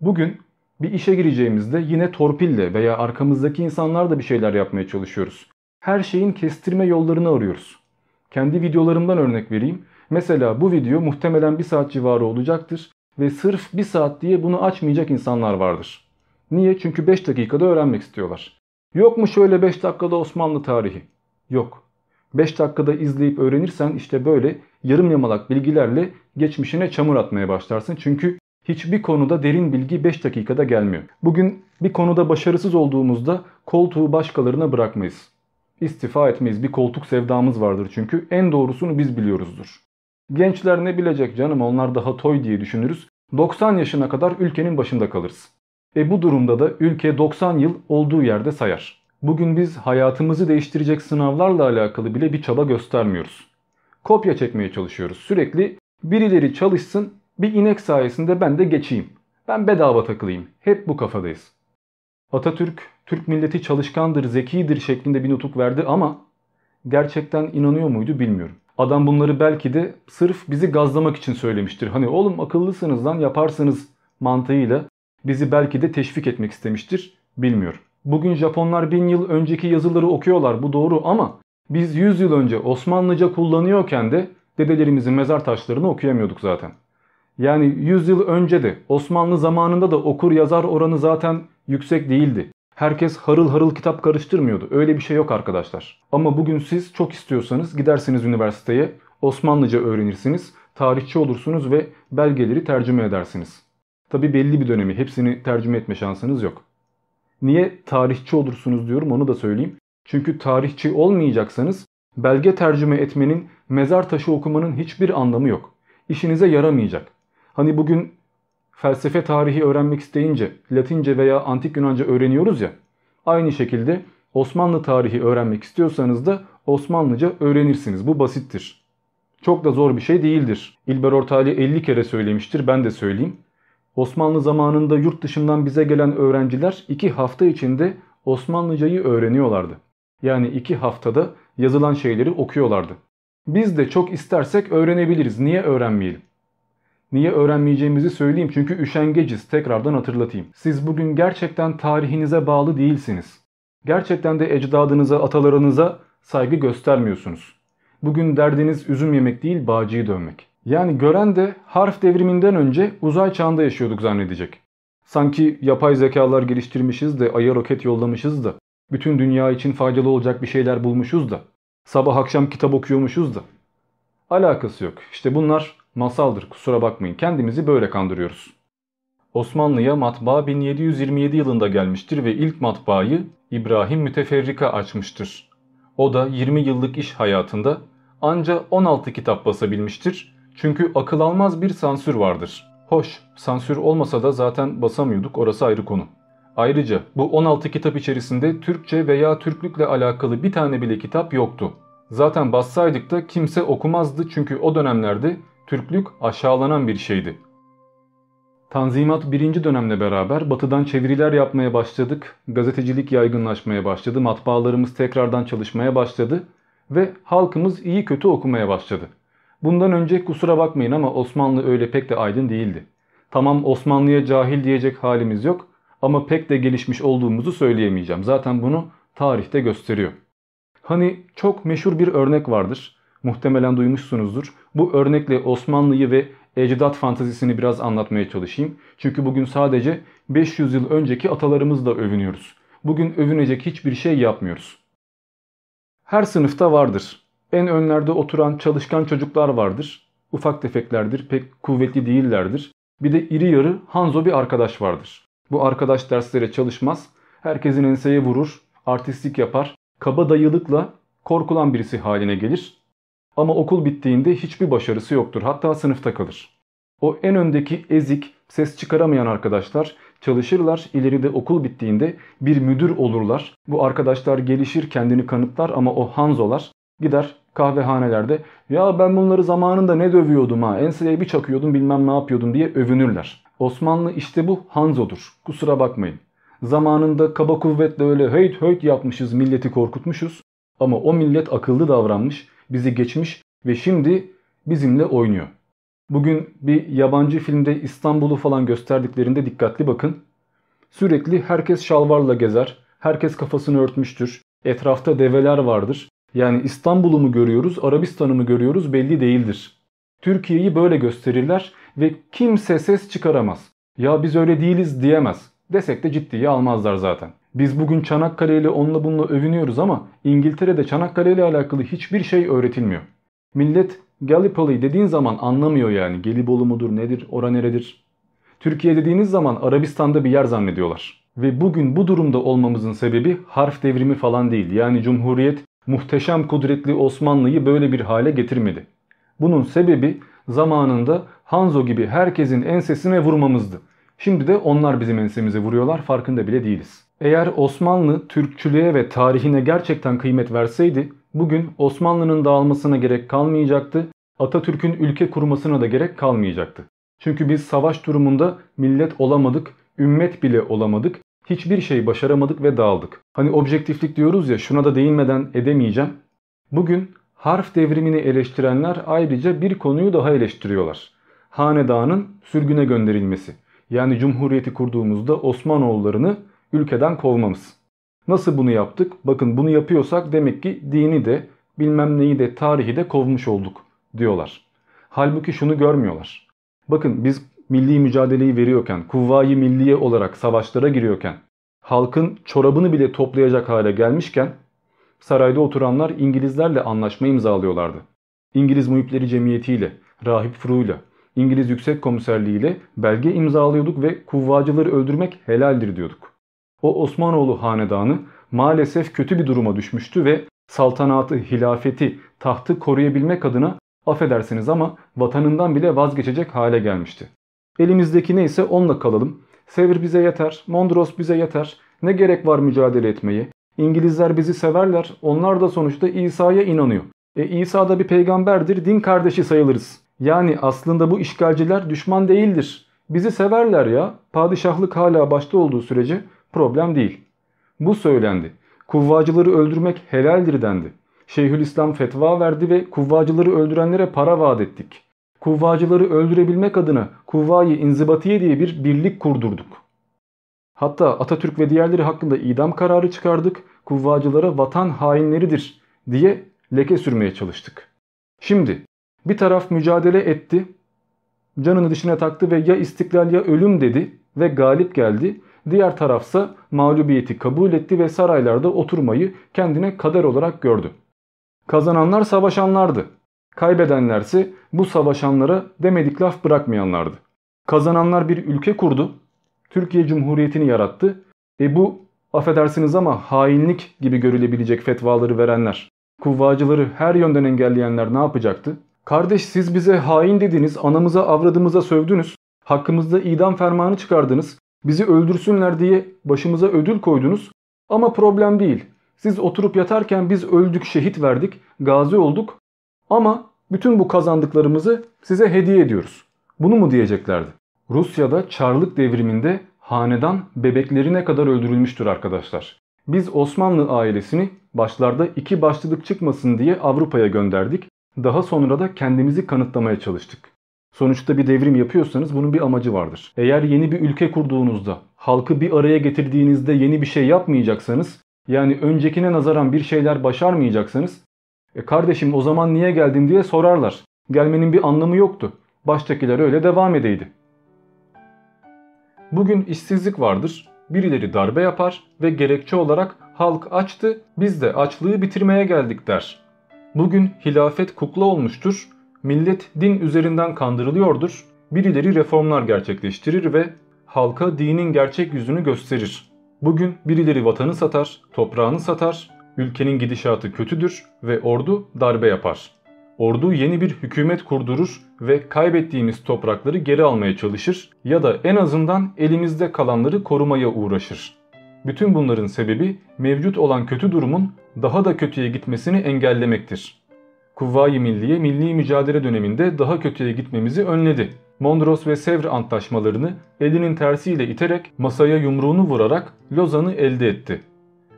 Bugün bir işe gireceğimizde yine torpille veya arkamızdaki insanlar da bir şeyler yapmaya çalışıyoruz. Her şeyin kestirme yollarını arıyoruz. Kendi videolarımdan örnek vereyim. Mesela bu video muhtemelen bir saat civarı olacaktır ve sırf bir saat diye bunu açmayacak insanlar vardır. Niye? Çünkü 5 dakikada öğrenmek istiyorlar. Yok mu şöyle 5 dakikada Osmanlı tarihi? Yok. 5 dakikada izleyip öğrenirsen işte böyle yarım yamalak bilgilerle geçmişine çamur atmaya başlarsın. Çünkü hiçbir konuda derin bilgi 5 dakikada gelmiyor. Bugün bir konuda başarısız olduğumuzda koltuğu başkalarına bırakmayız. İstifa etmeyiz. Bir koltuk sevdamız vardır çünkü. En doğrusunu biz biliyoruzdur. Gençler ne bilecek canım onlar daha toy diye düşünürüz. 90 yaşına kadar ülkenin başında kalırız. E bu durumda da ülke 90 yıl olduğu yerde sayar. Bugün biz hayatımızı değiştirecek sınavlarla alakalı bile bir çaba göstermiyoruz. Kopya çekmeye çalışıyoruz. Sürekli birileri çalışsın bir inek sayesinde ben de geçeyim. Ben bedava takılayım. Hep bu kafadayız. Atatürk, Türk milleti çalışkandır, zekidir şeklinde bir nutuk verdi ama gerçekten inanıyor muydu bilmiyorum. Adam bunları belki de sırf bizi gazlamak için söylemiştir. Hani oğlum akıllısınız lan yaparsınız mantığıyla bizi belki de teşvik etmek istemiştir. Bilmiyorum. Bugün Japonlar bin yıl önceki yazıları okuyorlar bu doğru ama biz 100 yıl önce Osmanlıca kullanıyorken de dedelerimizin mezar taşlarını okuyamıyorduk zaten. Yani 100 yıl önce de Osmanlı zamanında da okur yazar oranı zaten yüksek değildi. Herkes harıl harıl kitap karıştırmıyordu. Öyle bir şey yok arkadaşlar. Ama bugün siz çok istiyorsanız gidersiniz üniversiteye, Osmanlıca öğrenirsiniz, tarihçi olursunuz ve belgeleri tercüme edersiniz. Tabi belli bir dönemi hepsini tercüme etme şansınız yok. Niye tarihçi olursunuz diyorum onu da söyleyeyim. Çünkü tarihçi olmayacaksanız belge tercüme etmenin, mezar taşı okumanın hiçbir anlamı yok. İşinize yaramayacak. Hani bugün felsefe tarihi öğrenmek isteyince Latince veya Antik Yunanca öğreniyoruz ya. Aynı şekilde Osmanlı tarihi öğrenmek istiyorsanız da Osmanlıca öğrenirsiniz. Bu basittir. Çok da zor bir şey değildir. İlber Ortaylı 50 kere söylemiştir ben de söyleyeyim. Osmanlı zamanında yurt dışından bize gelen öğrenciler 2 hafta içinde Osmanlıcayı öğreniyorlardı. Yani 2 haftada yazılan şeyleri okuyorlardı. Biz de çok istersek öğrenebiliriz. Niye öğrenmeyelim? Niye öğrenmeyeceğimizi söyleyeyim çünkü üşengeciz tekrardan hatırlatayım. Siz bugün gerçekten tarihinize bağlı değilsiniz. Gerçekten de ecdadınıza, atalarınıza saygı göstermiyorsunuz. Bugün derdiniz üzüm yemek değil bağcıyı dövmek. Yani gören de harf devriminden önce uzay çağında yaşıyorduk zannedecek. Sanki yapay zekalar geliştirmişiz de aya roket yollamışız da bütün dünya için faydalı olacak bir şeyler bulmuşuz da sabah akşam kitap okuyormuşuz da. Alakası yok. İşte bunlar masaldır kusura bakmayın. Kendimizi böyle kandırıyoruz. Osmanlı'ya matbaa 1727 yılında gelmiştir ve ilk matbaayı İbrahim Müteferrika açmıştır. O da 20 yıllık iş hayatında anca 16 kitap basabilmiştir. Çünkü akıl almaz bir sansür vardır. Hoş, sansür olmasa da zaten basamıyorduk orası ayrı konu. Ayrıca bu 16 kitap içerisinde Türkçe veya Türklükle alakalı bir tane bile kitap yoktu. Zaten bassaydık da kimse okumazdı çünkü o dönemlerde Türklük aşağılanan bir şeydi. Tanzimat birinci dönemle beraber batıdan çeviriler yapmaya başladık, gazetecilik yaygınlaşmaya başladı, matbaalarımız tekrardan çalışmaya başladı ve halkımız iyi kötü okumaya başladı. Bundan önce kusura bakmayın ama Osmanlı öyle pek de aydın değildi. Tamam Osmanlı'ya cahil diyecek halimiz yok ama pek de gelişmiş olduğumuzu söyleyemeyeceğim. Zaten bunu tarihte gösteriyor. Hani çok meşhur bir örnek vardır. Muhtemelen duymuşsunuzdur. Bu örnekle Osmanlı'yı ve ecdat fantazisini biraz anlatmaya çalışayım. Çünkü bugün sadece 500 yıl önceki atalarımızla övünüyoruz. Bugün övünecek hiçbir şey yapmıyoruz. Her sınıfta vardır. En önlerde oturan çalışkan çocuklar vardır. Ufak tefeklerdir, pek kuvvetli değillerdir. Bir de iri yarı Hanzo bir arkadaş vardır. Bu arkadaş derslere çalışmaz, herkesin enseye vurur, artistlik yapar, kaba dayılıkla korkulan birisi haline gelir. Ama okul bittiğinde hiçbir başarısı yoktur. Hatta sınıfta kalır. O en öndeki ezik, ses çıkaramayan arkadaşlar çalışırlar. İleride okul bittiğinde bir müdür olurlar. Bu arkadaşlar gelişir, kendini kanıtlar ama o Hanzolar gider kahvehanelerde ya ben bunları zamanında ne dövüyordum ha enseye bir çakıyordum bilmem ne yapıyordum diye övünürler. Osmanlı işte bu Hanzo'dur. Kusura bakmayın. Zamanında kaba kuvvetle öyle höyt höyt yapmışız milleti korkutmuşuz. Ama o millet akıllı davranmış, bizi geçmiş ve şimdi bizimle oynuyor. Bugün bir yabancı filmde İstanbul'u falan gösterdiklerinde dikkatli bakın. Sürekli herkes şalvarla gezer, herkes kafasını örtmüştür, etrafta develer vardır. Yani İstanbul'u mu görüyoruz, Arabistan'ı mı görüyoruz belli değildir. Türkiye'yi böyle gösterirler ve kimse ses çıkaramaz. Ya biz öyle değiliz diyemez. Desek de ciddiye almazlar zaten. Biz bugün Çanakkale ile onunla bununla övünüyoruz ama İngiltere'de Çanakkale ile alakalı hiçbir şey öğretilmiyor. Millet Gallipoli dediğin zaman anlamıyor yani. Gelibolu mudur nedir, ora neredir? Türkiye dediğiniz zaman Arabistan'da bir yer zannediyorlar. Ve bugün bu durumda olmamızın sebebi harf devrimi falan değil. Yani Cumhuriyet muhteşem kudretli Osmanlı'yı böyle bir hale getirmedi. Bunun sebebi zamanında Hanzo gibi herkesin ensesine vurmamızdı. Şimdi de onlar bizim ensemize vuruyorlar farkında bile değiliz. Eğer Osmanlı Türkçülüğe ve tarihine gerçekten kıymet verseydi bugün Osmanlı'nın dağılmasına gerek kalmayacaktı. Atatürk'ün ülke kurmasına da gerek kalmayacaktı. Çünkü biz savaş durumunda millet olamadık, ümmet bile olamadık, hiçbir şey başaramadık ve dağıldık. Hani objektiflik diyoruz ya şuna da değinmeden edemeyeceğim. Bugün harf devrimini eleştirenler ayrıca bir konuyu daha eleştiriyorlar. Hanedanın sürgüne gönderilmesi. Yani cumhuriyeti kurduğumuzda Osmanoğullarını ülkeden kovmamız. Nasıl bunu yaptık? Bakın bunu yapıyorsak demek ki dini de bilmem neyi de tarihi de kovmuş olduk diyorlar. Halbuki şunu görmüyorlar. Bakın biz milli mücadeleyi veriyorken, kuvvayi milliye olarak savaşlara giriyorken halkın çorabını bile toplayacak hale gelmişken sarayda oturanlar İngilizlerle anlaşma imzalıyorlardı. İngiliz Muhipleri Cemiyeti ile, Rahip Fru'yla, İngiliz Yüksek Komiserliği ile belge imzalıyorduk ve kuvvacıları öldürmek helaldir diyorduk. O Osmanoğlu hanedanı maalesef kötü bir duruma düşmüştü ve saltanatı, hilafeti, tahtı koruyabilmek adına affedersiniz ama vatanından bile vazgeçecek hale gelmişti. Elimizdeki neyse onunla kalalım. Sevr bize yeter, Mondros bize yeter. Ne gerek var mücadele etmeye? İngilizler bizi severler, onlar da sonuçta İsa'ya inanıyor. E İsa da bir peygamberdir, din kardeşi sayılırız. Yani aslında bu işgalciler düşman değildir. Bizi severler ya. Padişahlık hala başta olduğu sürece problem değil. Bu söylendi. Kuvvacıları öldürmek helaldir dendi. Şeyhülislam fetva verdi ve kuvvacıları öldürenlere para vaat ettik. Kuvvacıları öldürebilmek adına Kuvvayi İnzibatiye diye bir birlik kurdurduk. Hatta Atatürk ve diğerleri hakkında idam kararı çıkardık. Kuvvacılara vatan hainleridir diye leke sürmeye çalıştık. Şimdi bir taraf mücadele etti, canını dışına taktı ve ya istiklal ya ölüm dedi ve galip geldi. Diğer tarafsa mağlubiyeti kabul etti ve saraylarda oturmayı kendine kader olarak gördü. Kazananlar savaşanlardı. Kaybedenlerse bu savaşanlara demedik laf bırakmayanlardı. Kazananlar bir ülke kurdu. Türkiye Cumhuriyeti'ni yarattı. E bu affedersiniz ama hainlik gibi görülebilecek fetvaları verenler, kuvvacıları her yönden engelleyenler ne yapacaktı? Kardeş siz bize hain dediniz, anamıza avradımıza sövdünüz, hakkımızda idam fermanı çıkardınız, bizi öldürsünler diye başımıza ödül koydunuz ama problem değil. Siz oturup yatarken biz öldük, şehit verdik, gazi olduk ama bütün bu kazandıklarımızı size hediye ediyoruz. Bunu mu diyeceklerdi? Rusya'da Çarlık devriminde hanedan bebeklerine kadar öldürülmüştür arkadaşlar. Biz Osmanlı ailesini başlarda iki başlılık çıkmasın diye Avrupa'ya gönderdik. Daha sonra da kendimizi kanıtlamaya çalıştık. Sonuçta bir devrim yapıyorsanız bunun bir amacı vardır. Eğer yeni bir ülke kurduğunuzda, halkı bir araya getirdiğinizde yeni bir şey yapmayacaksanız, yani öncekine nazaran bir şeyler başarmayacaksanız, e kardeşim o zaman niye geldin diye sorarlar. Gelmenin bir anlamı yoktu. Baştakiler öyle devam edeydi. Bugün işsizlik vardır. Birileri darbe yapar ve gerekçe olarak halk açtı biz de açlığı bitirmeye geldik der. Bugün hilafet kukla olmuştur. Millet din üzerinden kandırılıyordur. Birileri reformlar gerçekleştirir ve halka dinin gerçek yüzünü gösterir. Bugün birileri vatanı satar, toprağını satar, ülkenin gidişatı kötüdür ve ordu darbe yapar. Ordu yeni bir hükümet kurdurur ve kaybettiğimiz toprakları geri almaya çalışır ya da en azından elimizde kalanları korumaya uğraşır. Bütün bunların sebebi mevcut olan kötü durumun daha da kötüye gitmesini engellemektir. Kuvvayi Milliye milli mücadele döneminde daha kötüye gitmemizi önledi. Mondros ve Sevr antlaşmalarını elinin tersiyle iterek masaya yumruğunu vurarak Lozan'ı elde etti.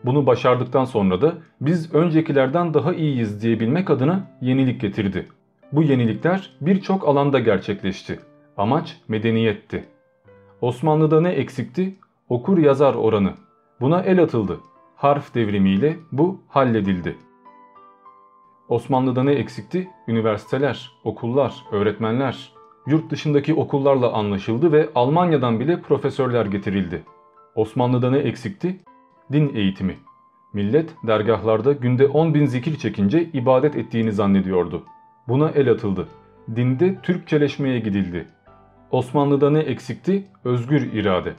Bunu başardıktan sonra da biz öncekilerden daha iyiyiz diyebilmek adına yenilik getirdi. Bu yenilikler birçok alanda gerçekleşti. Amaç medeniyetti. Osmanlı'da ne eksikti? Okur yazar oranı. Buna el atıldı. Harf devrimiyle bu halledildi. Osmanlı'da ne eksikti? Üniversiteler, okullar, öğretmenler. Yurt dışındaki okullarla anlaşıldı ve Almanya'dan bile profesörler getirildi. Osmanlı'da ne eksikti? Din eğitimi. Millet dergahlarda günde 10 bin zikir çekince ibadet ettiğini zannediyordu. Buna el atıldı. Dinde Türkçeleşmeye gidildi. Osmanlı'da ne eksikti? Özgür irade.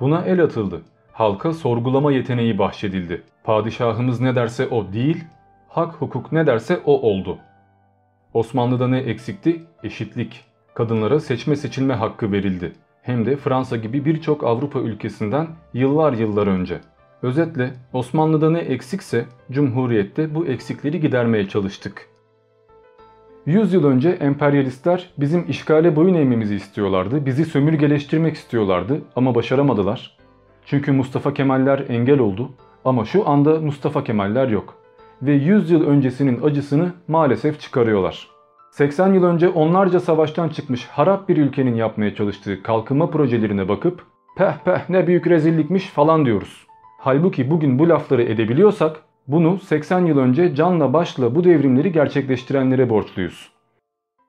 Buna el atıldı. Halka sorgulama yeteneği bahşedildi. Padişahımız ne derse o değil, hak hukuk ne derse o oldu. Osmanlı'da ne eksikti? Eşitlik. Kadınlara seçme seçilme hakkı verildi. Hem de Fransa gibi birçok Avrupa ülkesinden yıllar yıllar önce. Özetle Osmanlı'da ne eksikse Cumhuriyet'te bu eksikleri gidermeye çalıştık. 100 yıl önce emperyalistler bizim işgale boyun eğmemizi istiyorlardı. Bizi sömürgeleştirmek istiyorlardı ama başaramadılar. Çünkü Mustafa Kemaller engel oldu ama şu anda Mustafa Kemaller yok. Ve 100 yıl öncesinin acısını maalesef çıkarıyorlar. 80 yıl önce onlarca savaştan çıkmış harap bir ülkenin yapmaya çalıştığı kalkınma projelerine bakıp peh peh ne büyük rezillikmiş falan diyoruz. Halbuki bugün bu lafları edebiliyorsak bunu 80 yıl önce canla başla bu devrimleri gerçekleştirenlere borçluyuz.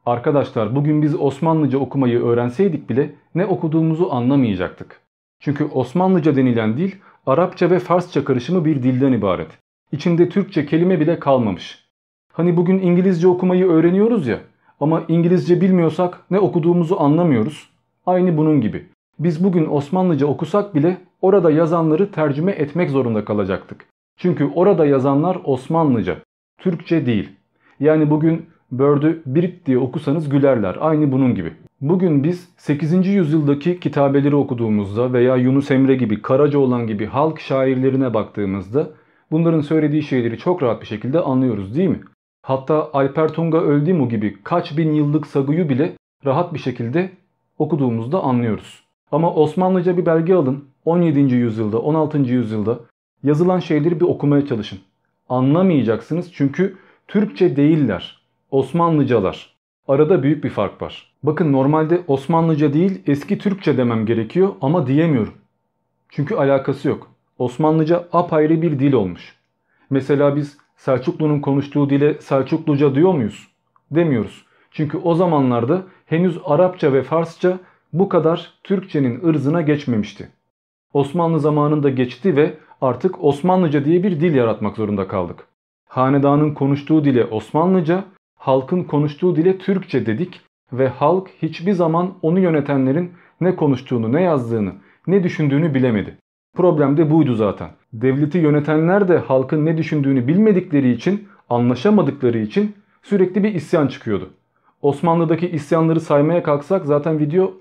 Arkadaşlar bugün biz Osmanlıca okumayı öğrenseydik bile ne okuduğumuzu anlamayacaktık. Çünkü Osmanlıca denilen dil Arapça ve Farsça karışımı bir dilden ibaret. İçinde Türkçe kelime bile kalmamış. Hani bugün İngilizce okumayı öğreniyoruz ya ama İngilizce bilmiyorsak ne okuduğumuzu anlamıyoruz. Aynı bunun gibi. Biz bugün Osmanlıca okusak bile orada yazanları tercüme etmek zorunda kalacaktık. Çünkü orada yazanlar Osmanlıca, Türkçe değil. Yani bugün Bird'ü Birt diye okusanız gülerler. Aynı bunun gibi. Bugün biz 8. yüzyıldaki kitabeleri okuduğumuzda veya Yunus Emre gibi, Karacaoğlan gibi halk şairlerine baktığımızda bunların söylediği şeyleri çok rahat bir şekilde anlıyoruz değil mi? Hatta Alper Tunga Öldimo gibi kaç bin yıllık sagıyı bile rahat bir şekilde okuduğumuzda anlıyoruz. Ama Osmanlıca bir belge alın 17. yüzyılda 16. yüzyılda yazılan şeyleri bir okumaya çalışın. Anlamayacaksınız çünkü Türkçe değiller. Osmanlıcalar. Arada büyük bir fark var. Bakın normalde Osmanlıca değil eski Türkçe demem gerekiyor ama diyemiyorum. Çünkü alakası yok. Osmanlıca apayrı bir dil olmuş. Mesela biz Selçuklu'nun konuştuğu dile Selçukluca diyor muyuz? Demiyoruz. Çünkü o zamanlarda henüz Arapça ve Farsça bu kadar Türkçenin ırzına geçmemişti. Osmanlı zamanında geçti ve artık Osmanlıca diye bir dil yaratmak zorunda kaldık. Hanedanın konuştuğu dile Osmanlıca, halkın konuştuğu dile Türkçe dedik ve halk hiçbir zaman onu yönetenlerin ne konuştuğunu, ne yazdığını, ne düşündüğünü bilemedi. Problem de buydu zaten. Devleti yönetenler de halkın ne düşündüğünü bilmedikleri için, anlaşamadıkları için sürekli bir isyan çıkıyordu. Osmanlı'daki isyanları saymaya kalksak zaten video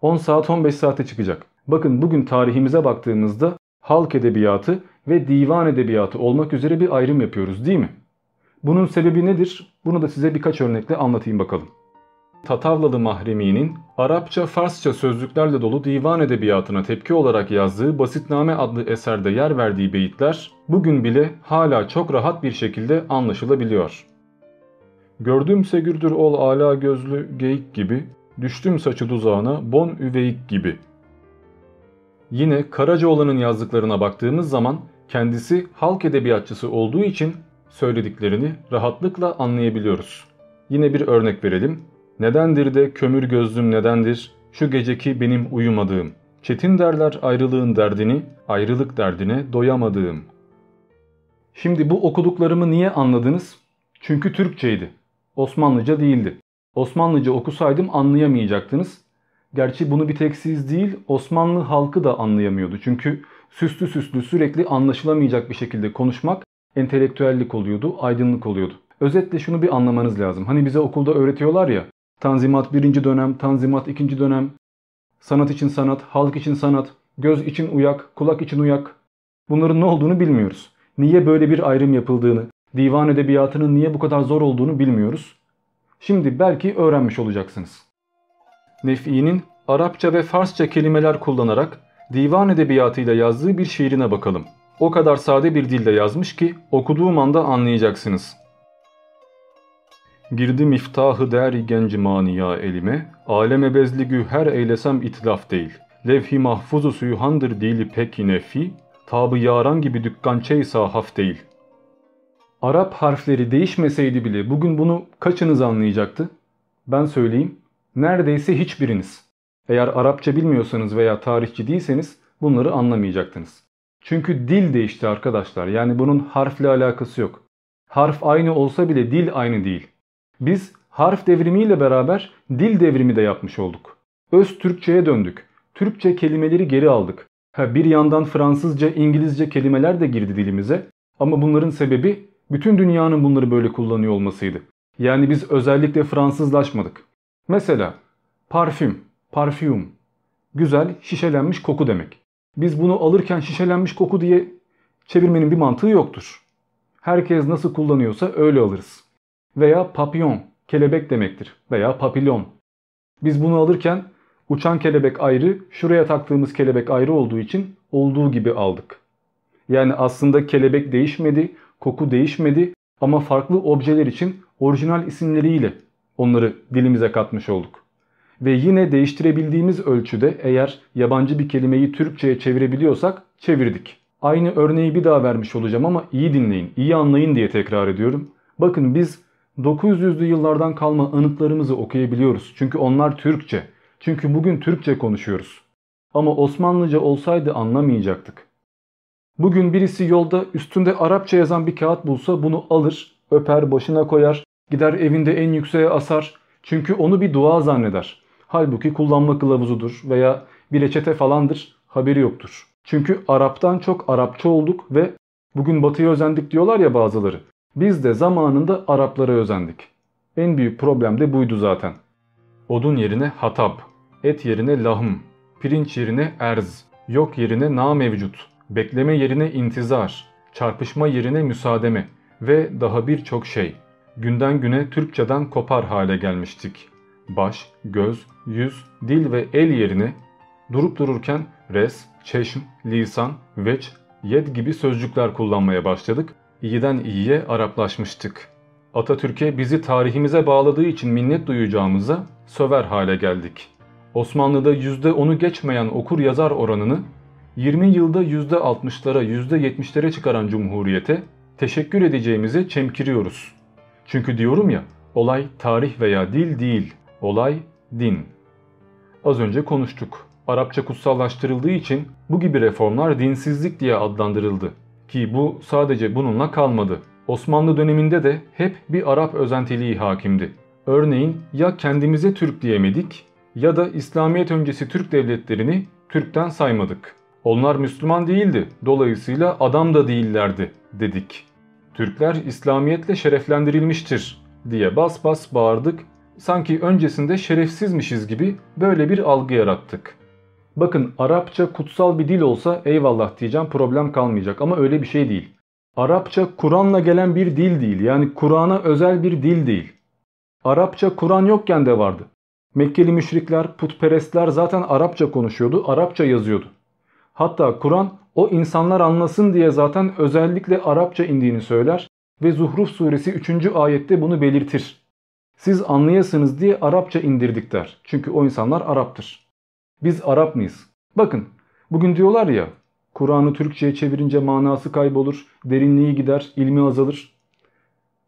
10 saat 15 saate çıkacak. Bakın bugün tarihimize baktığımızda halk edebiyatı ve divan edebiyatı olmak üzere bir ayrım yapıyoruz değil mi? Bunun sebebi nedir? Bunu da size birkaç örnekle anlatayım bakalım. Tatavlalı Mahremi'nin Arapça, Farsça sözlüklerle dolu divan edebiyatına tepki olarak yazdığı Basitname adlı eserde yer verdiği beyitler bugün bile hala çok rahat bir şekilde anlaşılabiliyor. Gördümse gürdür ol ala gözlü geyik gibi, düştüm saçı duzağına bon üveyik gibi. Yine Karacaoğlan'ın yazdıklarına baktığımız zaman kendisi halk edebiyatçısı olduğu için söylediklerini rahatlıkla anlayabiliyoruz. Yine bir örnek verelim. Nedendir de kömür gözlüm nedendir, şu geceki benim uyumadığım. Çetin derler ayrılığın derdini, ayrılık derdine doyamadığım. Şimdi bu okuduklarımı niye anladınız? Çünkü Türkçeydi. Osmanlıca değildi. Osmanlıca okusaydım anlayamayacaktınız. Gerçi bunu bir tek siz değil Osmanlı halkı da anlayamıyordu. Çünkü süslü süslü sürekli anlaşılamayacak bir şekilde konuşmak entelektüellik oluyordu, aydınlık oluyordu. Özetle şunu bir anlamanız lazım. Hani bize okulda öğretiyorlar ya Tanzimat birinci dönem, Tanzimat ikinci dönem, sanat için sanat, halk için sanat, göz için uyak, kulak için uyak. Bunların ne olduğunu bilmiyoruz. Niye böyle bir ayrım yapıldığını, divan edebiyatının niye bu kadar zor olduğunu bilmiyoruz. Şimdi belki öğrenmiş olacaksınız. Nefi'nin Arapça ve Farsça kelimeler kullanarak divan edebiyatıyla yazdığı bir şiirine bakalım. O kadar sade bir dilde yazmış ki okuduğum anda anlayacaksınız. Girdi miftahı deri genci maniya elime, aleme bezligü her eylesem itlaf değil. Levhi mahfuzu suyuhandır dili peki nefi, tabı yaran gibi dükkançey sahaf değil. Arap harfleri değişmeseydi bile bugün bunu kaçınız anlayacaktı? Ben söyleyeyim, neredeyse hiçbiriniz. Eğer Arapça bilmiyorsanız veya tarihçi değilseniz bunları anlamayacaktınız. Çünkü dil değişti arkadaşlar. Yani bunun harfle alakası yok. Harf aynı olsa bile dil aynı değil. Biz harf devrimiyle beraber dil devrimi de yapmış olduk. Öz Türkçe'ye döndük. Türkçe kelimeleri geri aldık. Ha, bir yandan Fransızca, İngilizce kelimeler de girdi dilimize. Ama bunların sebebi bütün dünyanın bunları böyle kullanıyor olmasıydı. Yani biz özellikle Fransızlaşmadık. Mesela parfüm, parfüm. Güzel, şişelenmiş koku demek. Biz bunu alırken şişelenmiş koku diye çevirmenin bir mantığı yoktur. Herkes nasıl kullanıyorsa öyle alırız. Veya papillon, kelebek demektir. Veya papillon. Biz bunu alırken uçan kelebek ayrı, şuraya taktığımız kelebek ayrı olduğu için olduğu gibi aldık. Yani aslında kelebek değişmedi, koku değişmedi ama farklı objeler için orijinal isimleriyle onları dilimize katmış olduk. Ve yine değiştirebildiğimiz ölçüde eğer yabancı bir kelimeyi Türkçe'ye çevirebiliyorsak çevirdik. Aynı örneği bir daha vermiş olacağım ama iyi dinleyin, iyi anlayın diye tekrar ediyorum. Bakın biz 900'lü yıllardan kalma anıtlarımızı okuyabiliyoruz. Çünkü onlar Türkçe. Çünkü bugün Türkçe konuşuyoruz. Ama Osmanlıca olsaydı anlamayacaktık. Bugün birisi yolda üstünde Arapça yazan bir kağıt bulsa bunu alır, öper, başına koyar, gider evinde en yükseğe asar. Çünkü onu bir dua zanneder. Halbuki kullanma kılavuzudur veya bir reçete falandır, haberi yoktur. Çünkü Arap'tan çok Arapça olduk ve bugün Batı'ya özendik diyorlar ya bazıları. Biz de zamanında Araplara özendik. En büyük problem de buydu zaten. Odun yerine hatab, et yerine lahım, pirinç yerine erz, yok yerine na mevcut, bekleme yerine intizar, çarpışma yerine müsaademe ve daha birçok şey. Günden güne Türkçeden kopar hale gelmiştik. Baş, göz, yüz, dil ve el yerine durup dururken res, çeşm, lisan, veç, yed gibi sözcükler kullanmaya başladık. İyiden iyiye Araplaşmıştık. Atatürk'e bizi tarihimize bağladığı için minnet duyacağımıza söver hale geldik. Osmanlı'da %10'u geçmeyen okur yazar oranını 20 yılda %60'lara %70'lere çıkaran Cumhuriyete teşekkür edeceğimize çemkiriyoruz. Çünkü diyorum ya olay tarih veya dil değil, olay din. Az önce konuştuk. Arapça kutsallaştırıldığı için bu gibi reformlar dinsizlik diye adlandırıldı. Ki bu sadece bununla kalmadı. Osmanlı döneminde de hep bir Arap özentiliği hakimdi. Örneğin ya kendimize Türk diyemedik ya da İslamiyet öncesi Türk devletlerini Türk'ten saymadık. Onlar Müslüman değildi, dolayısıyla adam da değillerdi dedik. Türkler İslamiyetle şereflendirilmiştir diye bas bas bağırdık. Sanki öncesinde şerefsizmişiz gibi böyle bir algı yarattık. Bakın Arapça kutsal bir dil olsa eyvallah diyeceğim problem kalmayacak ama öyle bir şey değil. Arapça Kur'an'la gelen bir dil değil yani Kur'an'a özel bir dil değil. Arapça Kur'an yokken de vardı. Mekkeli müşrikler, putperestler zaten Arapça konuşuyordu, Arapça yazıyordu. Hatta Kur'an o insanlar anlasın diye zaten özellikle Arapça indiğini söyler ve Zuhruf suresi 3. ayette bunu belirtir. Siz anlayasınız diye Arapça indirdik der. Çünkü o insanlar Arap'tır. Biz Arap mıyız? Bakın bugün diyorlar ya Kur'an'ı Türkçe'ye çevirince manası kaybolur, derinliği gider, ilmi azalır.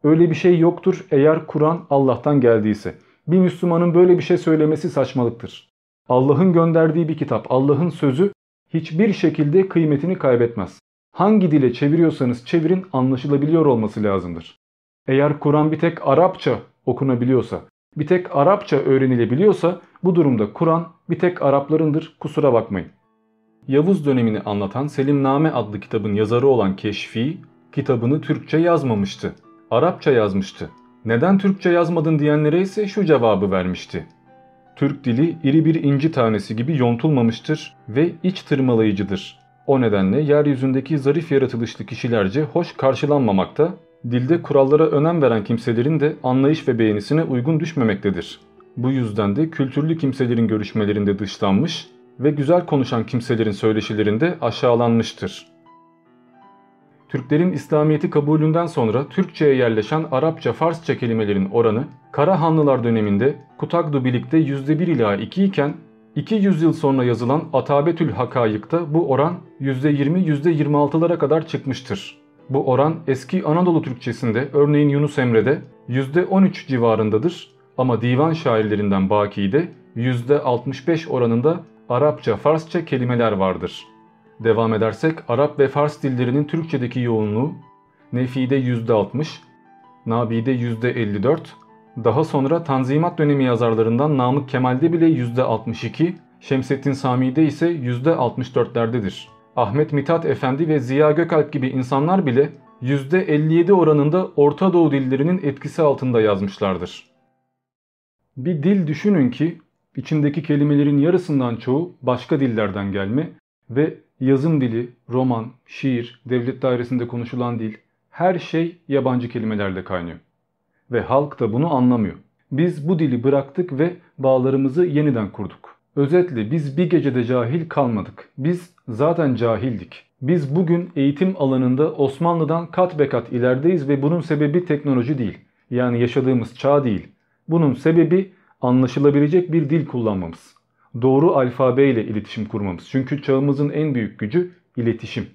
Öyle bir şey yoktur eğer Kur'an Allah'tan geldiyse. Bir Müslümanın böyle bir şey söylemesi saçmalıktır. Allah'ın gönderdiği bir kitap, Allah'ın sözü hiçbir şekilde kıymetini kaybetmez. Hangi dile çeviriyorsanız çevirin anlaşılabiliyor olması lazımdır. Eğer Kur'an bir tek Arapça okunabiliyorsa, bir tek Arapça öğrenilebiliyorsa bu durumda Kur'an bir tek Araplarındır kusura bakmayın. Yavuz dönemini anlatan Selimname adlı kitabın yazarı olan Keşfi kitabını Türkçe yazmamıştı. Arapça yazmıştı. Neden Türkçe yazmadın diyenlere ise şu cevabı vermişti. Türk dili iri bir inci tanesi gibi yontulmamıştır ve iç tırmalayıcıdır. O nedenle yeryüzündeki zarif yaratılışlı kişilerce hoş karşılanmamakta, dilde kurallara önem veren kimselerin de anlayış ve beğenisine uygun düşmemektedir. Bu yüzden de kültürlü kimselerin görüşmelerinde dışlanmış ve güzel konuşan kimselerin söyleşilerinde aşağılanmıştır. Türklerin İslamiyet'i kabulünden sonra Türkçe'ye yerleşen Arapça, Farsça kelimelerin oranı Karahanlılar döneminde Kutagdu birlikte %1 ila 2 iken 200 yıl sonra yazılan Atabetül Hakayık'ta bu oran %20-%26'lara kadar çıkmıştır. Bu oran eski Anadolu Türkçesinde örneğin Yunus Emre'de %13 civarındadır ama divan şairlerinden Baki'de %65 oranında Arapça, Farsça kelimeler vardır. Devam edersek Arap ve Fars dillerinin Türkçedeki yoğunluğu Nefi'de %60, Nabi'de %54, daha sonra Tanzimat dönemi yazarlarından Namık Kemal'de bile %62, Şemsettin Sami'de ise %64'lerdedir. Ahmet Mithat Efendi ve Ziya Gökalp gibi insanlar bile %57 oranında Orta Doğu dillerinin etkisi altında yazmışlardır. Bir dil düşünün ki içindeki kelimelerin yarısından çoğu başka dillerden gelme ve yazım dili, roman, şiir, devlet dairesinde konuşulan dil her şey yabancı kelimelerle kaynıyor. Ve halk da bunu anlamıyor. Biz bu dili bıraktık ve bağlarımızı yeniden kurduk. Özetle biz bir gecede cahil kalmadık. Biz zaten cahildik. Biz bugün eğitim alanında Osmanlı'dan kat be kat ilerideyiz ve bunun sebebi teknoloji değil. Yani yaşadığımız çağ değil. Bunun sebebi anlaşılabilecek bir dil kullanmamız. Doğru alfabe ile iletişim kurmamız. Çünkü çağımızın en büyük gücü iletişim.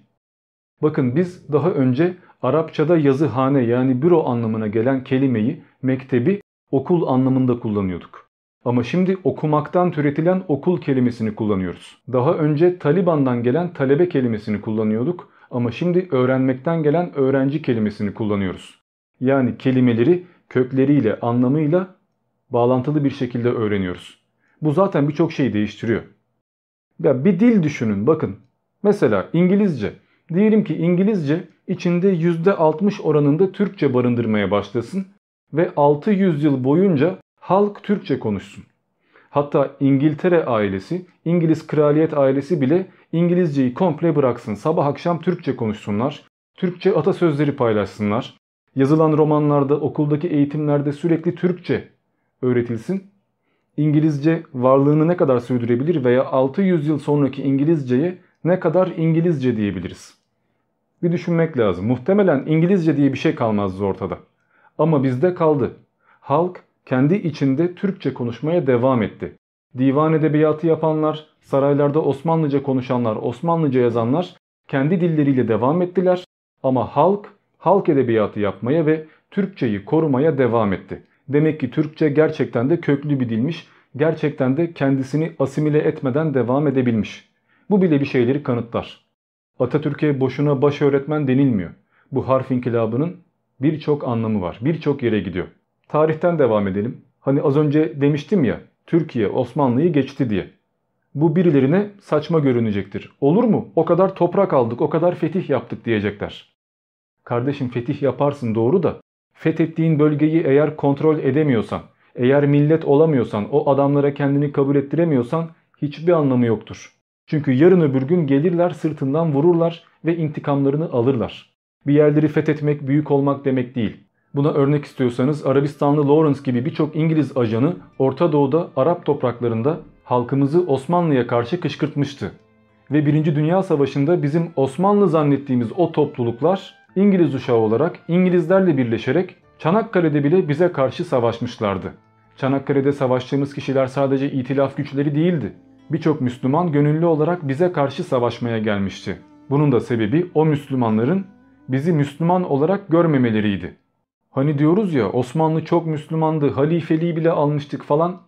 Bakın biz daha önce Arapçada yazıhane yani büro anlamına gelen kelimeyi, mektebi okul anlamında kullanıyorduk. Ama şimdi okumaktan türetilen okul kelimesini kullanıyoruz. Daha önce Taliban'dan gelen talebe kelimesini kullanıyorduk ama şimdi öğrenmekten gelen öğrenci kelimesini kullanıyoruz. Yani kelimeleri kökleriyle, anlamıyla bağlantılı bir şekilde öğreniyoruz. Bu zaten birçok şeyi değiştiriyor. Ya bir dil düşünün bakın. Mesela İngilizce. Diyelim ki İngilizce içinde %60 oranında Türkçe barındırmaya başlasın ve 600 yıl boyunca halk Türkçe konuşsun. Hatta İngiltere ailesi, İngiliz kraliyet ailesi bile İngilizceyi komple bıraksın. Sabah akşam Türkçe konuşsunlar. Türkçe atasözleri paylaşsınlar. Yazılan romanlarda, okuldaki eğitimlerde sürekli Türkçe öğretilsin. İngilizce varlığını ne kadar sürdürebilir veya 600 yıl sonraki İngilizceye ne kadar İngilizce diyebiliriz? Bir düşünmek lazım. Muhtemelen İngilizce diye bir şey kalmazdı ortada. Ama bizde kaldı. Halk kendi içinde Türkçe konuşmaya devam etti. Divan edebiyatı yapanlar, saraylarda Osmanlıca konuşanlar, Osmanlıca yazanlar kendi dilleriyle devam ettiler. Ama halk, halk edebiyatı yapmaya ve Türkçeyi korumaya devam etti. Demek ki Türkçe gerçekten de köklü bir dilmiş, gerçekten de kendisini asimile etmeden devam edebilmiş. Bu bile bir şeyleri kanıtlar. Atatürk'e boşuna baş öğretmen denilmiyor. Bu harf inkılabının birçok anlamı var, birçok yere gidiyor. Tarihten devam edelim. Hani az önce demiştim ya Türkiye Osmanlı'yı geçti diye. Bu birilerine saçma görünecektir. Olur mu? O kadar toprak aldık, o kadar fetih yaptık diyecekler. Kardeşim fetih yaparsın doğru da fethettiğin bölgeyi eğer kontrol edemiyorsan, eğer millet olamıyorsan, o adamlara kendini kabul ettiremiyorsan hiçbir anlamı yoktur. Çünkü yarın öbür gün gelirler sırtından vururlar ve intikamlarını alırlar. Bir yerleri fethetmek büyük olmak demek değil. Buna örnek istiyorsanız Arabistanlı Lawrence gibi birçok İngiliz ajanı Orta Doğu'da Arap topraklarında halkımızı Osmanlı'ya karşı kışkırtmıştı. Ve 1. Dünya Savaşı'nda bizim Osmanlı zannettiğimiz o topluluklar İngiliz uşağı olarak İngilizlerle birleşerek Çanakkale'de bile bize karşı savaşmışlardı. Çanakkale'de savaştığımız kişiler sadece itilaf güçleri değildi. Birçok Müslüman gönüllü olarak bize karşı savaşmaya gelmişti. Bunun da sebebi o Müslümanların bizi Müslüman olarak görmemeleriydi. Hani diyoruz ya Osmanlı çok Müslümandı, halifeliği bile almıştık falan.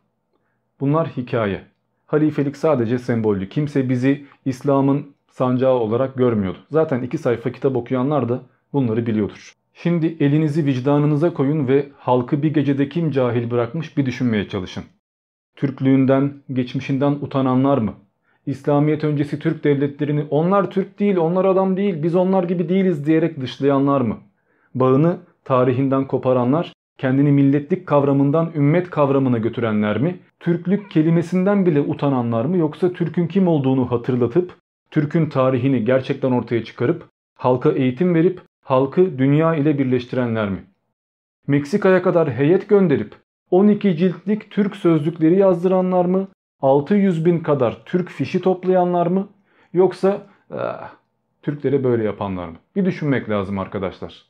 Bunlar hikaye. Halifelik sadece sembollü. Kimse bizi İslam'ın sancağı olarak görmüyordu. Zaten iki sayfa kitap okuyanlar da bunları biliyordur. Şimdi elinizi vicdanınıza koyun ve halkı bir gecede kim cahil bırakmış bir düşünmeye çalışın. Türklüğünden, geçmişinden utananlar mı? İslamiyet öncesi Türk devletlerini onlar Türk değil, onlar adam değil, biz onlar gibi değiliz diyerek dışlayanlar mı? Bağını tarihinden koparanlar, kendini milletlik kavramından ümmet kavramına götürenler mi? Türklük kelimesinden bile utananlar mı yoksa Türk'ün kim olduğunu hatırlatıp, Türk'ün tarihini gerçekten ortaya çıkarıp, halka eğitim verip, halkı dünya ile birleştirenler mi? Meksika'ya kadar heyet gönderip 12 ciltlik Türk sözlükleri yazdıranlar mı? 600 bin kadar Türk fişi toplayanlar mı? Yoksa eh, Türklere böyle yapanlar mı? Bir düşünmek lazım arkadaşlar.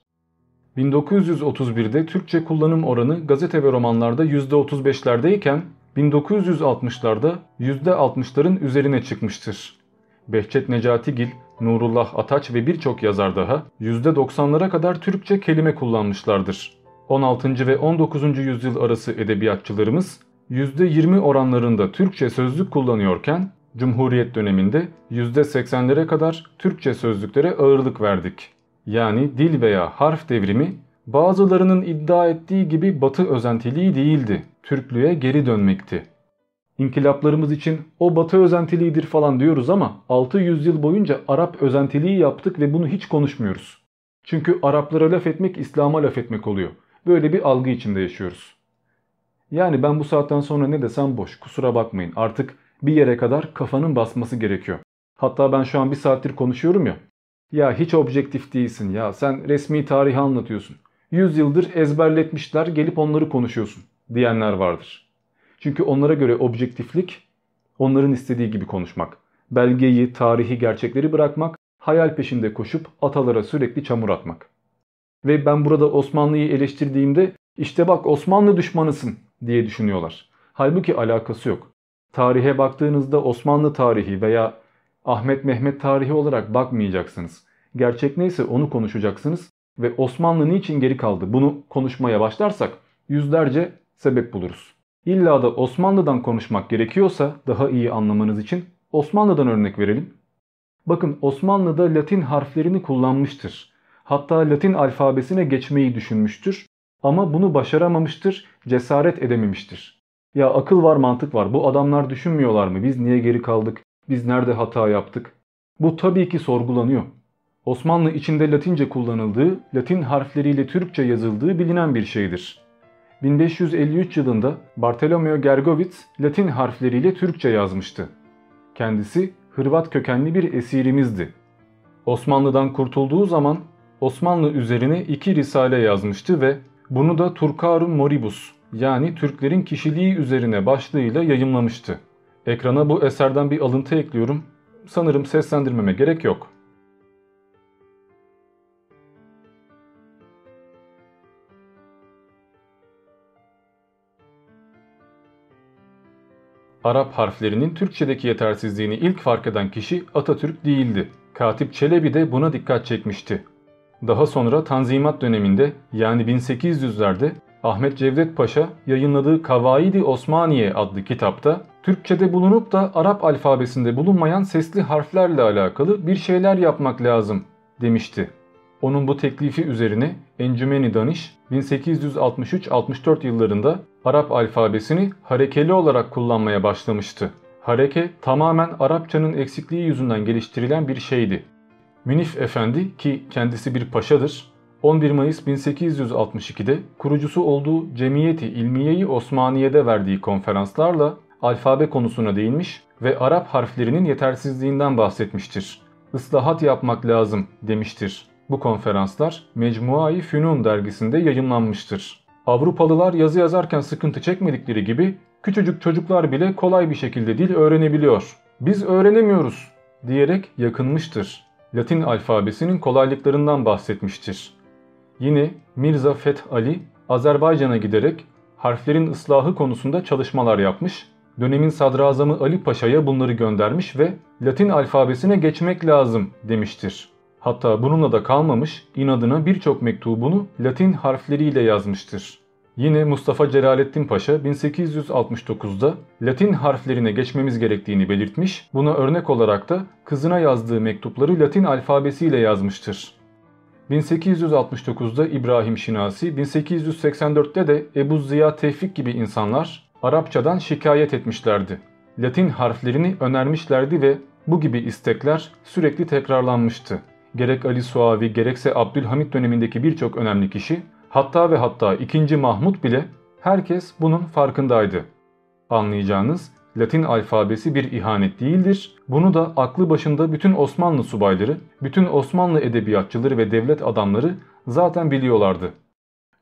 1931'de Türkçe kullanım oranı gazete ve romanlarda %35'lerdeyken 1960'larda %60'ların üzerine çıkmıştır. Behçet Necatigil, Nurullah Ataç ve birçok yazar daha %90'lara kadar Türkçe kelime kullanmışlardır. 16. ve 19. yüzyıl arası edebiyatçılarımız %20 oranlarında Türkçe sözlük kullanıyorken Cumhuriyet döneminde %80'lere kadar Türkçe sözlüklere ağırlık verdik. Yani dil veya harf devrimi bazılarının iddia ettiği gibi batı özentiliği değildi. Türklüğe geri dönmekti. İnkılaplarımız için o batı özentiliğidir falan diyoruz ama 600 yıl boyunca Arap özentiliği yaptık ve bunu hiç konuşmuyoruz. Çünkü Araplara laf etmek İslam'a laf etmek oluyor. Böyle bir algı içinde yaşıyoruz. Yani ben bu saatten sonra ne desem boş kusura bakmayın artık bir yere kadar kafanın basması gerekiyor. Hatta ben şu an bir saattir konuşuyorum ya. Ya hiç objektif değilsin ya sen resmi tarihi anlatıyorsun. 100 yıldır ezberletmişler gelip onları konuşuyorsun diyenler vardır. Çünkü onlara göre objektiflik onların istediği gibi konuşmak. Belgeyi, tarihi, gerçekleri bırakmak, hayal peşinde koşup atalara sürekli çamur atmak. Ve ben burada Osmanlı'yı eleştirdiğimde işte bak Osmanlı düşmanısın diye düşünüyorlar. Halbuki alakası yok. Tarihe baktığınızda Osmanlı tarihi veya Ahmet Mehmet tarihi olarak bakmayacaksınız. Gerçek neyse onu konuşacaksınız ve Osmanlı niçin geri kaldı bunu konuşmaya başlarsak yüzlerce sebep buluruz. İlla da Osmanlı'dan konuşmak gerekiyorsa daha iyi anlamanız için Osmanlı'dan örnek verelim. Bakın Osmanlı'da Latin harflerini kullanmıştır. Hatta Latin alfabesine geçmeyi düşünmüştür. Ama bunu başaramamıştır, cesaret edememiştir. Ya akıl var mantık var bu adamlar düşünmüyorlar mı? Biz niye geri kaldık? Biz nerede hata yaptık? Bu tabii ki sorgulanıyor. Osmanlı içinde Latince kullanıldığı, Latin harfleriyle Türkçe yazıldığı bilinen bir şeydir. 1553 yılında Bartolomeo Gergovitz Latin harfleriyle Türkçe yazmıştı. Kendisi Hırvat kökenli bir esirimizdi. Osmanlı'dan kurtulduğu zaman Osmanlı üzerine iki risale yazmıştı ve bunu da Turcarum Moribus yani Türklerin kişiliği üzerine başlığıyla yayımlamıştı. Ekrana bu eserden bir alıntı ekliyorum. Sanırım seslendirmeme gerek yok. Arap harflerinin Türkçedeki yetersizliğini ilk fark eden kişi Atatürk değildi. Katip Çelebi de buna dikkat çekmişti. Daha sonra Tanzimat döneminde yani 1800'lerde Ahmet Cevdet Paşa yayınladığı Kavaidi Osmaniye adlı kitapta Türkçede bulunup da Arap alfabesinde bulunmayan sesli harflerle alakalı bir şeyler yapmak lazım demişti. Onun bu teklifi üzerine Encümeni Daniş 1863-64 yıllarında Arap alfabesini harekeli olarak kullanmaya başlamıştı. Hareke tamamen Arapçanın eksikliği yüzünden geliştirilen bir şeydi. Münif Efendi ki kendisi bir paşadır, 11 Mayıs 1862'de kurucusu olduğu Cemiyeti İlmiyeyi Osmaniye'de verdiği konferanslarla alfabe konusuna değinmiş ve Arap harflerinin yetersizliğinden bahsetmiştir. Islahat yapmak lazım demiştir. Bu konferanslar Mecmuai Fünun dergisinde yayınlanmıştır. Avrupalılar yazı yazarken sıkıntı çekmedikleri gibi küçücük çocuklar bile kolay bir şekilde dil öğrenebiliyor. Biz öğrenemiyoruz diyerek yakınmıştır. Latin alfabesinin kolaylıklarından bahsetmiştir. Yine Mirza Feth Ali Azerbaycan'a giderek harflerin ıslahı konusunda çalışmalar yapmış, dönemin sadrazamı Ali Paşa'ya bunları göndermiş ve Latin alfabesine geçmek lazım demiştir. Hatta bununla da kalmamış inadına birçok mektubunu Latin harfleriyle yazmıştır. Yine Mustafa Celalettin Paşa 1869'da Latin harflerine geçmemiz gerektiğini belirtmiş, buna örnek olarak da kızına yazdığı mektupları Latin alfabesiyle yazmıştır. 1869'da İbrahim Şinasi, 1884'te de Ebu Ziya Tevfik gibi insanlar Arapçadan şikayet etmişlerdi. Latin harflerini önermişlerdi ve bu gibi istekler sürekli tekrarlanmıştı. Gerek Ali Suavi gerekse Abdülhamit dönemindeki birçok önemli kişi hatta ve hatta 2. Mahmut bile herkes bunun farkındaydı. Anlayacağınız Latin alfabesi bir ihanet değildir. Bunu da aklı başında bütün Osmanlı subayları, bütün Osmanlı edebiyatçıları ve devlet adamları zaten biliyorlardı.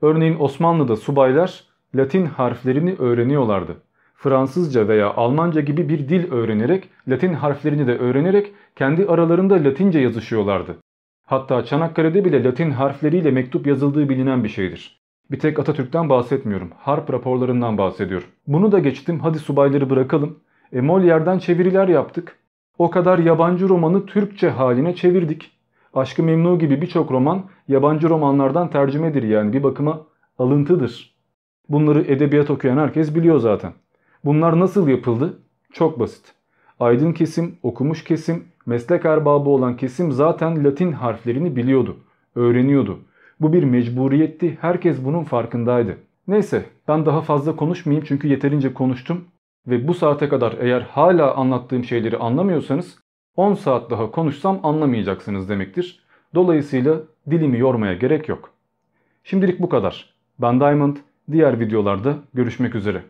Örneğin Osmanlı'da subaylar Latin harflerini öğreniyorlardı. Fransızca veya Almanca gibi bir dil öğrenerek, Latin harflerini de öğrenerek kendi aralarında Latince yazışıyorlardı. Hatta Çanakkale'de bile Latin harfleriyle mektup yazıldığı bilinen bir şeydir. Bir tek Atatürk'ten bahsetmiyorum. Harp raporlarından bahsediyorum. Bunu da geçtim. Hadi subayları bırakalım. E Molière'den çeviriler yaptık. O kadar yabancı romanı Türkçe haline çevirdik. Aşkı Memnu gibi birçok roman yabancı romanlardan tercümedir yani bir bakıma alıntıdır. Bunları edebiyat okuyan herkes biliyor zaten. Bunlar nasıl yapıldı? Çok basit. Aydın kesim, okumuş kesim, meslek erbabı olan kesim zaten Latin harflerini biliyordu, öğreniyordu. Bu bir mecburiyetti, herkes bunun farkındaydı. Neyse ben daha fazla konuşmayayım çünkü yeterince konuştum. Ve bu saate kadar eğer hala anlattığım şeyleri anlamıyorsanız 10 saat daha konuşsam anlamayacaksınız demektir. Dolayısıyla dilimi yormaya gerek yok. Şimdilik bu kadar. Ben Diamond, diğer videolarda görüşmek üzere.